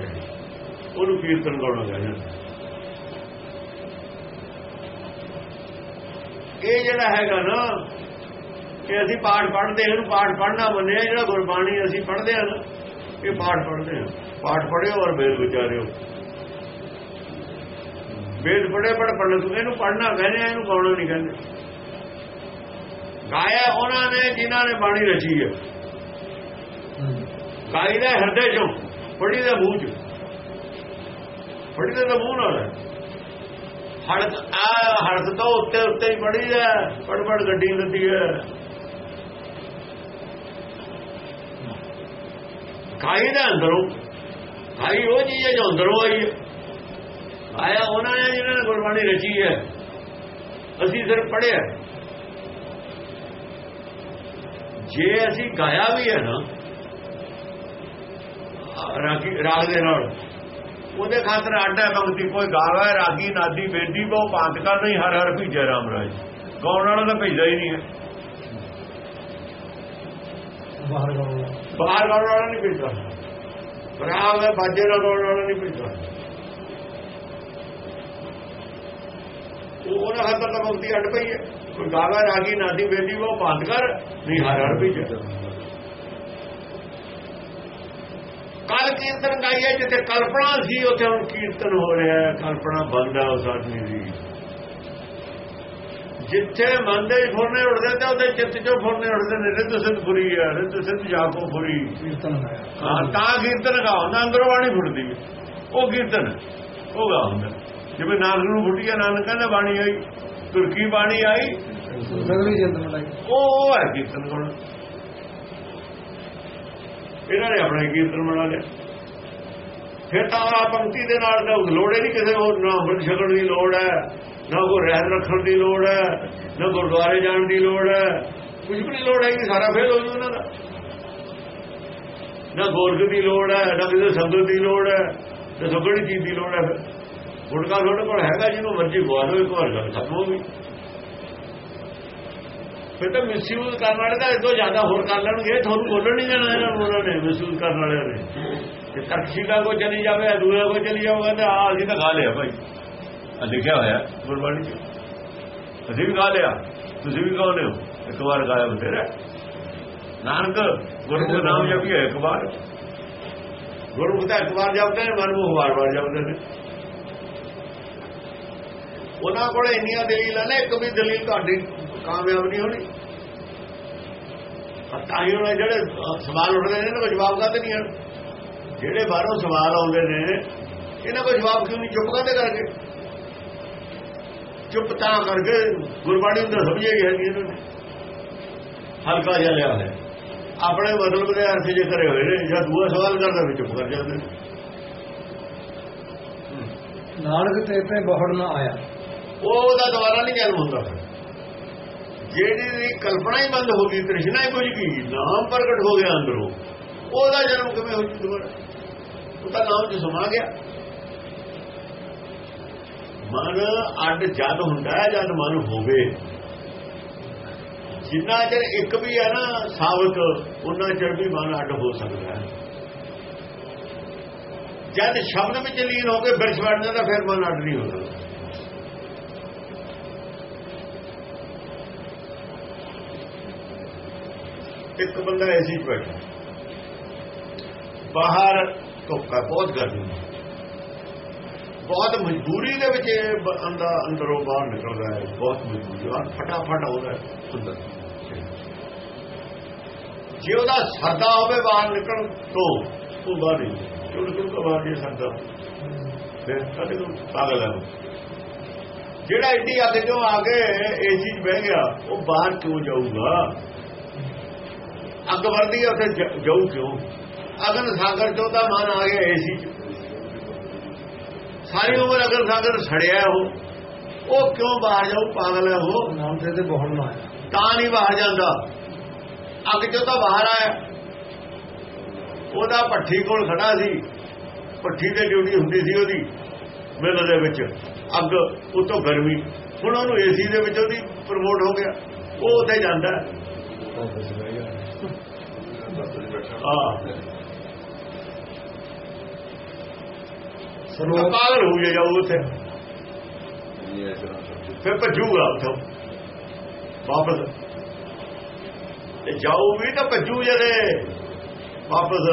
ਉਹਨੂੰ ਕੀਰਤਨ ਗਾਉਣਾ ਕਹਿੰਦੇ ਇਹ ਜਿਹੜਾ ਹੈਗਾ ਨਾ ਕਿ ਅਸੀਂ ਪਾਠ ਪੜ੍ਹਦੇ ਹਾਂ ਇਹਨੂੰ ਪਾਠ ਪੜ੍ਹਨਾ ਮੰਨਿਆ ਜਿਹੜਾ ਗੁਰਬਾਣੀ ਅਸੀਂ ਪੜ੍ਹਦੇ ਹਾਂ ਨਾ ਇਹ ਪਾਠ ਪੜ੍ਹਦੇ ਹਾਂ। ਪਾਠ ਪੜ੍ਹਿਓ ਔਰ ਵੇਦ ਵਿਚਾਰਿਓ। ਵੇਦ ਪੜ੍ਹੇ ਪੜ ਪੜ੍ਹ ਇਹਨੂੰ ਪੜ੍ਹਨਾ ਕਹਿੰਦੇ ਆ, ਇਹਨੂੰ ਗਾਉਣਾ ਨਹੀਂ ਕਹਿੰਦੇ। ਗਾਇਆ ਉਹਨਾਂ ਨੇ ਜਿਨ੍ਹਾਂ ਨੇ ਬਾਣੀ ਰਚੀ ਹੈ। ਗਾਈ ਦਾ ਹਿਰਦੇ ਚੋਂ? ਪੜੀ ਦਾ ਮੂੰਹ ਚੋਂ। ਪੜੀ ਦਾ ਤਾਂ ਮੂੰਹ ਨਾਲ। ਹੈ ਹੜਕ ਆ ਹੜਕ ਤੋਂ ਉੱਤੇ ਉੱਤੇ ਹੀ ਪੜੀ ਹੈ ਪੜ ਗੱਡੀ ਲੱਦੀ ਹੈ ਗਾਈ ਦਾ ਅੰਦਰੋਂ? ਗਾਈ ਉਹ ਚੀਜ਼ ਹੈ ਜੋ ਅੰਦਰੋਂ ਆਈ ਹੈ ਆਇਆ ਉਹਨਾਂ ਨੇ ਜਿਹਨਾਂ ਨੇ ਗੁਰਬਾਣੀ ਰਚੀ ਹੈ ਅਸੀਂ ਸਿਰਫ ਪੜਿਆ ਜੇ ਅਸੀਂ ਗਾਇਆ ਵੀ ਹੈ ਨਾ ਰਾਗੀ ਰਾਗ ਦੇ ਨਾਲ। ਉਹਦੇ ਖਾਤਰ ਆਡਾ ਭਗਤੀ ਕੋਈ ਗਾਵਾ ਰਾਗੀ ਨਾਦੀ ਬੇਦੀ ਕੋ ਪਾਂਤ ਕਰ ਨਹੀਂ ਹਰ ਹਰ ਭੀਜੇ ਰਾਮ ਰਾਜ। ਗਾਉਣ ਵਾਲਾ ਤਾਂ ਭੇਜਦਾ ਹੀ ਨਹੀਂ ਹੈ। ਬਾਹਰ ਗਾਉਣ ਬਾਹਰ ਗਾਉਣ ਵਾਲਾ ਨਹੀਂ ਭੇਜਦਾ। ਰਾਮ ਹੈ ਬਾਜੇ ਨਾਲ ਗਾਉਣ ਵਾਲਾ ਨਹੀਂ ਭੇਜਦਾ। ਉਹ ਉਹਨਾਂ ਹੱਥਾਂ ਤਾਂ ਭਗਤੀ ਅੱਡ ਪਈ ਹੈ। ਕੋਈ ਗਾਵਾ ਰਾਗੀ ਨਾਦੀ ਬੇਦੀ ਕੋ ਪਾਂਤ ਕਰ ਨਹੀਂ ਹਰ ਹਰ ਭੇਜੇ ਕੱਲ ਕੀਰਤਨ ਗਾਈਏ ਜਿੱਥੇ ਕਲਪਨਾ ਸੀ ਉੱਥੇ ਹੁਣ ਕੀਰਤਨ ਹੋ ਰਿਹਾ ਹੈ। ਕਲਪਨਾ ਬੰਦ ਹੈ ਉਸ ਆਦਮੀ ਦੀ। ਜਿੱਥੇ ਮਨ ਦੇ ਫੁਰਨੇ ਉੱਡਦੇ ਤੇ ਉਹਦੇ ਚਿੱਤ ਚੋਂ ਫੁਰਨੇ ਉੱਡਦੇ ਨੇ ਰਿੱਧ ਸਿੱਧ ਫੁਰੀ ਹੈ ਰਿੱਧ ਸਿੱਧ ਜਾਪੋ ਫੁਰੀ ਕੀਰਤਨ ਹਾਂ ਤਾਂ ਕੀਰਤਨ ਗਾ ਹੁੰਦਾ ਅੰਦਰੋਂ ਬਾਣੀ ਫੁੱਟਦੀ ਹੈ ਉਹ ਕੀਰਤਨ ਉਹ ਗਾ ਹੁੰਦਾ ਜਿਵੇਂ ਨਾਨਕ ਨੂੰ ਫੁੱਟੀ ਹੈ ਨਾਨਕ ਕਹਿੰਦਾ ਬਾਣੀ ਆਈ ਤੁਰਕੀ ਬਾਣੀ ਆਈ। ਸਗਲੀ ਜਿੰਦ ਮਲਾਈ। ਉਹ ਉਹ ਹੈ ਕੀਰਤਨ ਗਾਉਣਾ ਇਹਨਾਂ ਨੇ ਆਪਣਾ ਕੀਰਤਨ ਬਣਾ ਲਿਆ। ਫਿਰ ਤਾਂ ਆ ਪੰਕਤੀ ਦੇ ਨਾਲ ਤਾਂ ਲੋੜ ਹੀ ਨਹੀਂ ਕਿਸੇ ਹੋਰ ਨਾ ਅੰਮ੍ਰਿਤ ਛਕਣ ਦੀ ਲੋੜ ਹੈ, ਨਾ ਕੋਈ ਰਹਿਤ ਰੱਖਣ ਦੀ ਲੋੜ ਹੈ, ਨਾ ਗੁਰਦੁਆਰੇ ਜਾਣ ਦੀ ਲੋੜ ਹੈ। ਕੁਝ ਵੀ ਨਹੀਂ ਲੋੜ ਹੈਗੀ, ਸਾਰਾ ਫੇਲ ਹੋ ਜੂ ਉਹਨਾਂ ਦਾ। ਨਾ ਗੋਰਖ ਦੀ ਲੋੜ ਹੈ, ਨਾ ਕਿਸੇ ਸੰਗਤ ਦੀ ਲੋੜ ਹੈ, ਨਾ ਸੁਗੜੀ ਚੀਜ਼ ਦੀ ਲੋੜ ਹੈ। ਫਿਰ ਗੁਟਕਾ ਤੁਹਾਡੇ ਕੋਲ ਹੈਗਾ, ਜਿਹਨੂੰ ਮਰਜ਼ੀ ਗਵਾ ਦਿਓ, ਇੱਕ ਵਾਰ ਗੱਲ ਖਤਮ ਹੋ ਗਈ। ਫਿਰ ਤਾਂ ਮਿਸਯੂਜ਼ ਕਰਨ ਵਾਲੇ ਤਾਂ ਇਦੋਂ ਜ਼ਿਆਦਾ ਹੋਰ ਕਰ ਲੈਣਗੇ ਤੁਹਾਨੂੰ ਬੋਲਣ ਨਹੀਂ ਦੇਣਾ ਇਹਨਾਂ ਨੂੰ ਉਹਨਾਂ ਨੇ ਮਿਸਯੂਜ਼ ਕਰਨ ਵਾਲਿਆਂ ਨੇ। ਜੇ ਤਰਕਸ਼ੀਲਾ ਕੋ ਚਲੀ ਜਾਵੇ ਦੂਆ ਕੋ ਚਲੀ ਜਾਊਗਾ ਤਾਂ ਆ ਅਸੀਂ ਤਾਂ ਖਾ ਲਿਆ ਭਾਈ। ਆ ਲਿਖਿਆ ਹੋਇਆ, ਗੁਰਬਾਣੀ ਚ। ਅਸੀਂ ਵੀ ਖਾ ਲਿਆ, ਤੁਸੀਂ ਵੀ ਕਹੋਨੇ ਹੋ। ਇੱਕ ਵਾਰ ਗਾਇਆ ਬਥੇਰਾ। ਨਾਨਕ, ਗੁਰੂ ਨਾਮ ਜਪੀਏ ਇੱਕ ਵਾਰ। ਗੁਰੂ ਦਾ ਇੱਕ ਵਾਰ ਜਪਦੇ ਨੇ, ਮਨ ਨੂੰ ਵਾਰ ਵਾਰ ਜਪਦੇ ਨੇ। ਉਹਨਾਂ ਕੋਲ ਇੰਨੀਆਂ ਦਲੀਲਾਂ ਨੇ, ਇੱਕ ਵੀ ਦਲੀਲ ਤੁਹਾਡੀ ਕਾਮਯਾਬ ਨਹੀਂ ਹੋਣੀ। ਆ ਤਾਂ ਹੀ ਉਹਨਾਂ ਜਿਹੜੇ ਸਵਾਲ ਉੱਠਦੇ ਨੇ ਇਹਨਾਂ ਕੋਲ ਜਵਾਬ ਕਾਹਦੇ ਨਹੀਂ ਹਨ? ਜਿਹੜੇ ਬਾਹਰੋਂ ਸਵਾਲ ਆਉਂਦੇ ਨੇ ਇਹਨਾਂ ਕੋਲ ਜਵਾਬ ਕਿਉਂ ਨਹੀਂ? ਚੁੱਪ ਕਾਹਦੇ ਕਰਕੇ? ਚੁੱਪ ਤਾਂ ਕਰਕੇ ਗੁਰਬਾਣੀ ਨੂੰ ਸਮਝੇ ਗਿਆ ਨਹੀਂ ਇਹਨਾਂ ਨੇ। ਹਲਕਾ ਜਿਹਾ ਲਿਆ ਹੈ ਆਪਣੇ ਮਤਲਬ ਦੇ ਅਰਥ ਜੇ ਕਰੇ ਹੋਏ ਨੇ ਜਾਂ ਦੂਆ ਸਵਾਲ ਕਰਦਾ ਵੀ ਚੁੱਪ ਕਰ ਜਾਂਦੇ ਨੇ। ਨਾਨਕ ਤੇ ਤੇ ਬਹੁੜ ਨਾ ਆਇਆ। ਉਹ ਉਹਦਾ ਦੁਬਾਰਾ ਨਹੀਂ ਜਨਮ ਹੁੰਦਾ। ਫਿਰ। ਜਿਹੜੀ ਦੀ ਕਲਪਨਾ ਹੀ ਬੰਦ ਹੋ ਗਈ, ਤ੍ਰਿਸ਼ਨਾ ਹੀ ਕੁਝ ਕੀ? ਨਾਮ ਪ੍ਰਗਟ ਹੋ ਗਿਆ ਅੰਦਰੋਂ। ਉਹਦਾ ਜਨਮ ਕਿਵੇਂ ਹੋ ਜੂ ਦੁਬਾਰਾ ਉਹ ਤਾਂ ਨਾਮ ਚ ਸਮਾ ਗਿਆ। ਮਨ ਅੱਡ ਜਦ ਹੁੰਦਾ ਹੈ, ਜਦ ਮਨ ਹੋਵੇ। ਜਿੰਨਾ ਚਿਰ ਇੱਕ ਵੀ ਹੈ ਨਾ ਸਾਬਤ ਉਹਨਾਂ ਚਿਰ ਵੀ ਮਨ ਅੱਡ ਹੋ ਸਕਦਾ ਹੈ। ਜਦ ਸ਼ਬਦ ਵਿੱਚ ਲੀਨ ਹੋ ਕੇ ਬਿਰਛ ਬਣ ਜਾਂਦਾ ਫਿਰ ਮਨ ਅੱਡ ਨਹੀਂ ਹੋ ਸਕਦਾ। ਇੱਕ ਬੰਦਾ ਐਸੀ ਚ ਬੈਠਾ। ਬਾਹਰ ਧੁੱਪਾ ਬਹੁਤ ਗਰਮੀ ਬਹੁਤ ਮਜਬੂਰੀ ਦੇ ਵਿੱਚ ਇਹ ਬ- ਅੰਦਰੋਂ ਬਾਹਰ ਨਿਕਲਦਾ ਹੈ, ਬਹੁਤ ਮਜਬੂਰੀ ਆ ਫਟਾਫਟ ਆਉਂਦਾ ਹੈ ਜੇ ਉਹਦਾ ਸਰਦਾ ਹੋਵੇ ਬਾਹਰ ਨਿਕਲਣ ਤੋਂ ਉਹ ਬਾਹਰ ਨਹੀਂ ਕਿਉਂ ਨਿਕਲੂਗਾ ਬਾਹਰ ਜੇ ਸਰਦਾ, ਫਿਰ ਕਦੇ ਨੂੰ ਪਾਗਲ ਹੈ ਜਿਹੜਾ ਇੱਡੀ ਅੱਗ ਚੋਂ ਆ ਕੇ ਏਸੀ 'ਚ ਬਹਿ ਗਿਆ, ਉਹ ਬਾਹਰ ਕਿਉਂ ਜਾਊਗਾ? ਅੱਗ ਵਰਦੀ ਹੈ ਉੱਥੇ ਜਾਊ ਕਿਉਂ? ਅਗਨ ਸਾਗਰ ਚੋਂ ਤਾਂ ਮਨ ਆ ਗਿਆ ਏਸੀ 'ਚ। ਸਾਰੀ ਉਮਰ ਅਗਰ ਸਾਗਰ ਸੜਿਆ ਉਹ ਉਹ ਕਿਉਂ ਬਾਹਰ ਜਾਊ ਪਾਗਲ ਹੈ ਉਹ? ਨਾਮ ਤੇ ਤੇ ਬਹੁੜ ਨਾ ਤਾਂ ਨਹੀਂ ਬਾਹਰ ਜਾਂਦਾ। ਅੱਗ ਚੋਂ ਤਾਂ ਬਾਹਰ ਆਇਆ। ਉਹਦਾ ਭੱਠੀ ਕੋਲ ਖੜਾ ਸੀ। ਭੱਠੀ ਤੇ ਡਿਊਟੀ ਹੁੰਦੀ ਸੀ ਉਹਦੀ ਮਿਲ ਦੇ ਵਿੱਚ। ਅੱਗ ਉਤੋਂ ਗਰਮੀ। ਹੁਣ ਉਹਨੂੰ ਏਸੀ ਦੇ ਵਿੱਚ ਉਹਦੀ ਪ੍ਰਮੋਟ ਹੋ ਗਿਆ। ਉਹ ਉੱਥੇ ਜਾਂਦਾ। ਆ ਸਰੋਤ ਪਾਗਲ ਹੋ ਗਿਆ ਜਾਊ ਉੱਥੇ। ਫਿਰ ਭੱਜੂਗਾ ਉੱਥੋਂ। ਵਾਪਸ। ਤੇ ਜਾਊ ਵੀ ਤਾਂ ਭੱਜੂ ਜਦੇ। ਵਾਪਸ।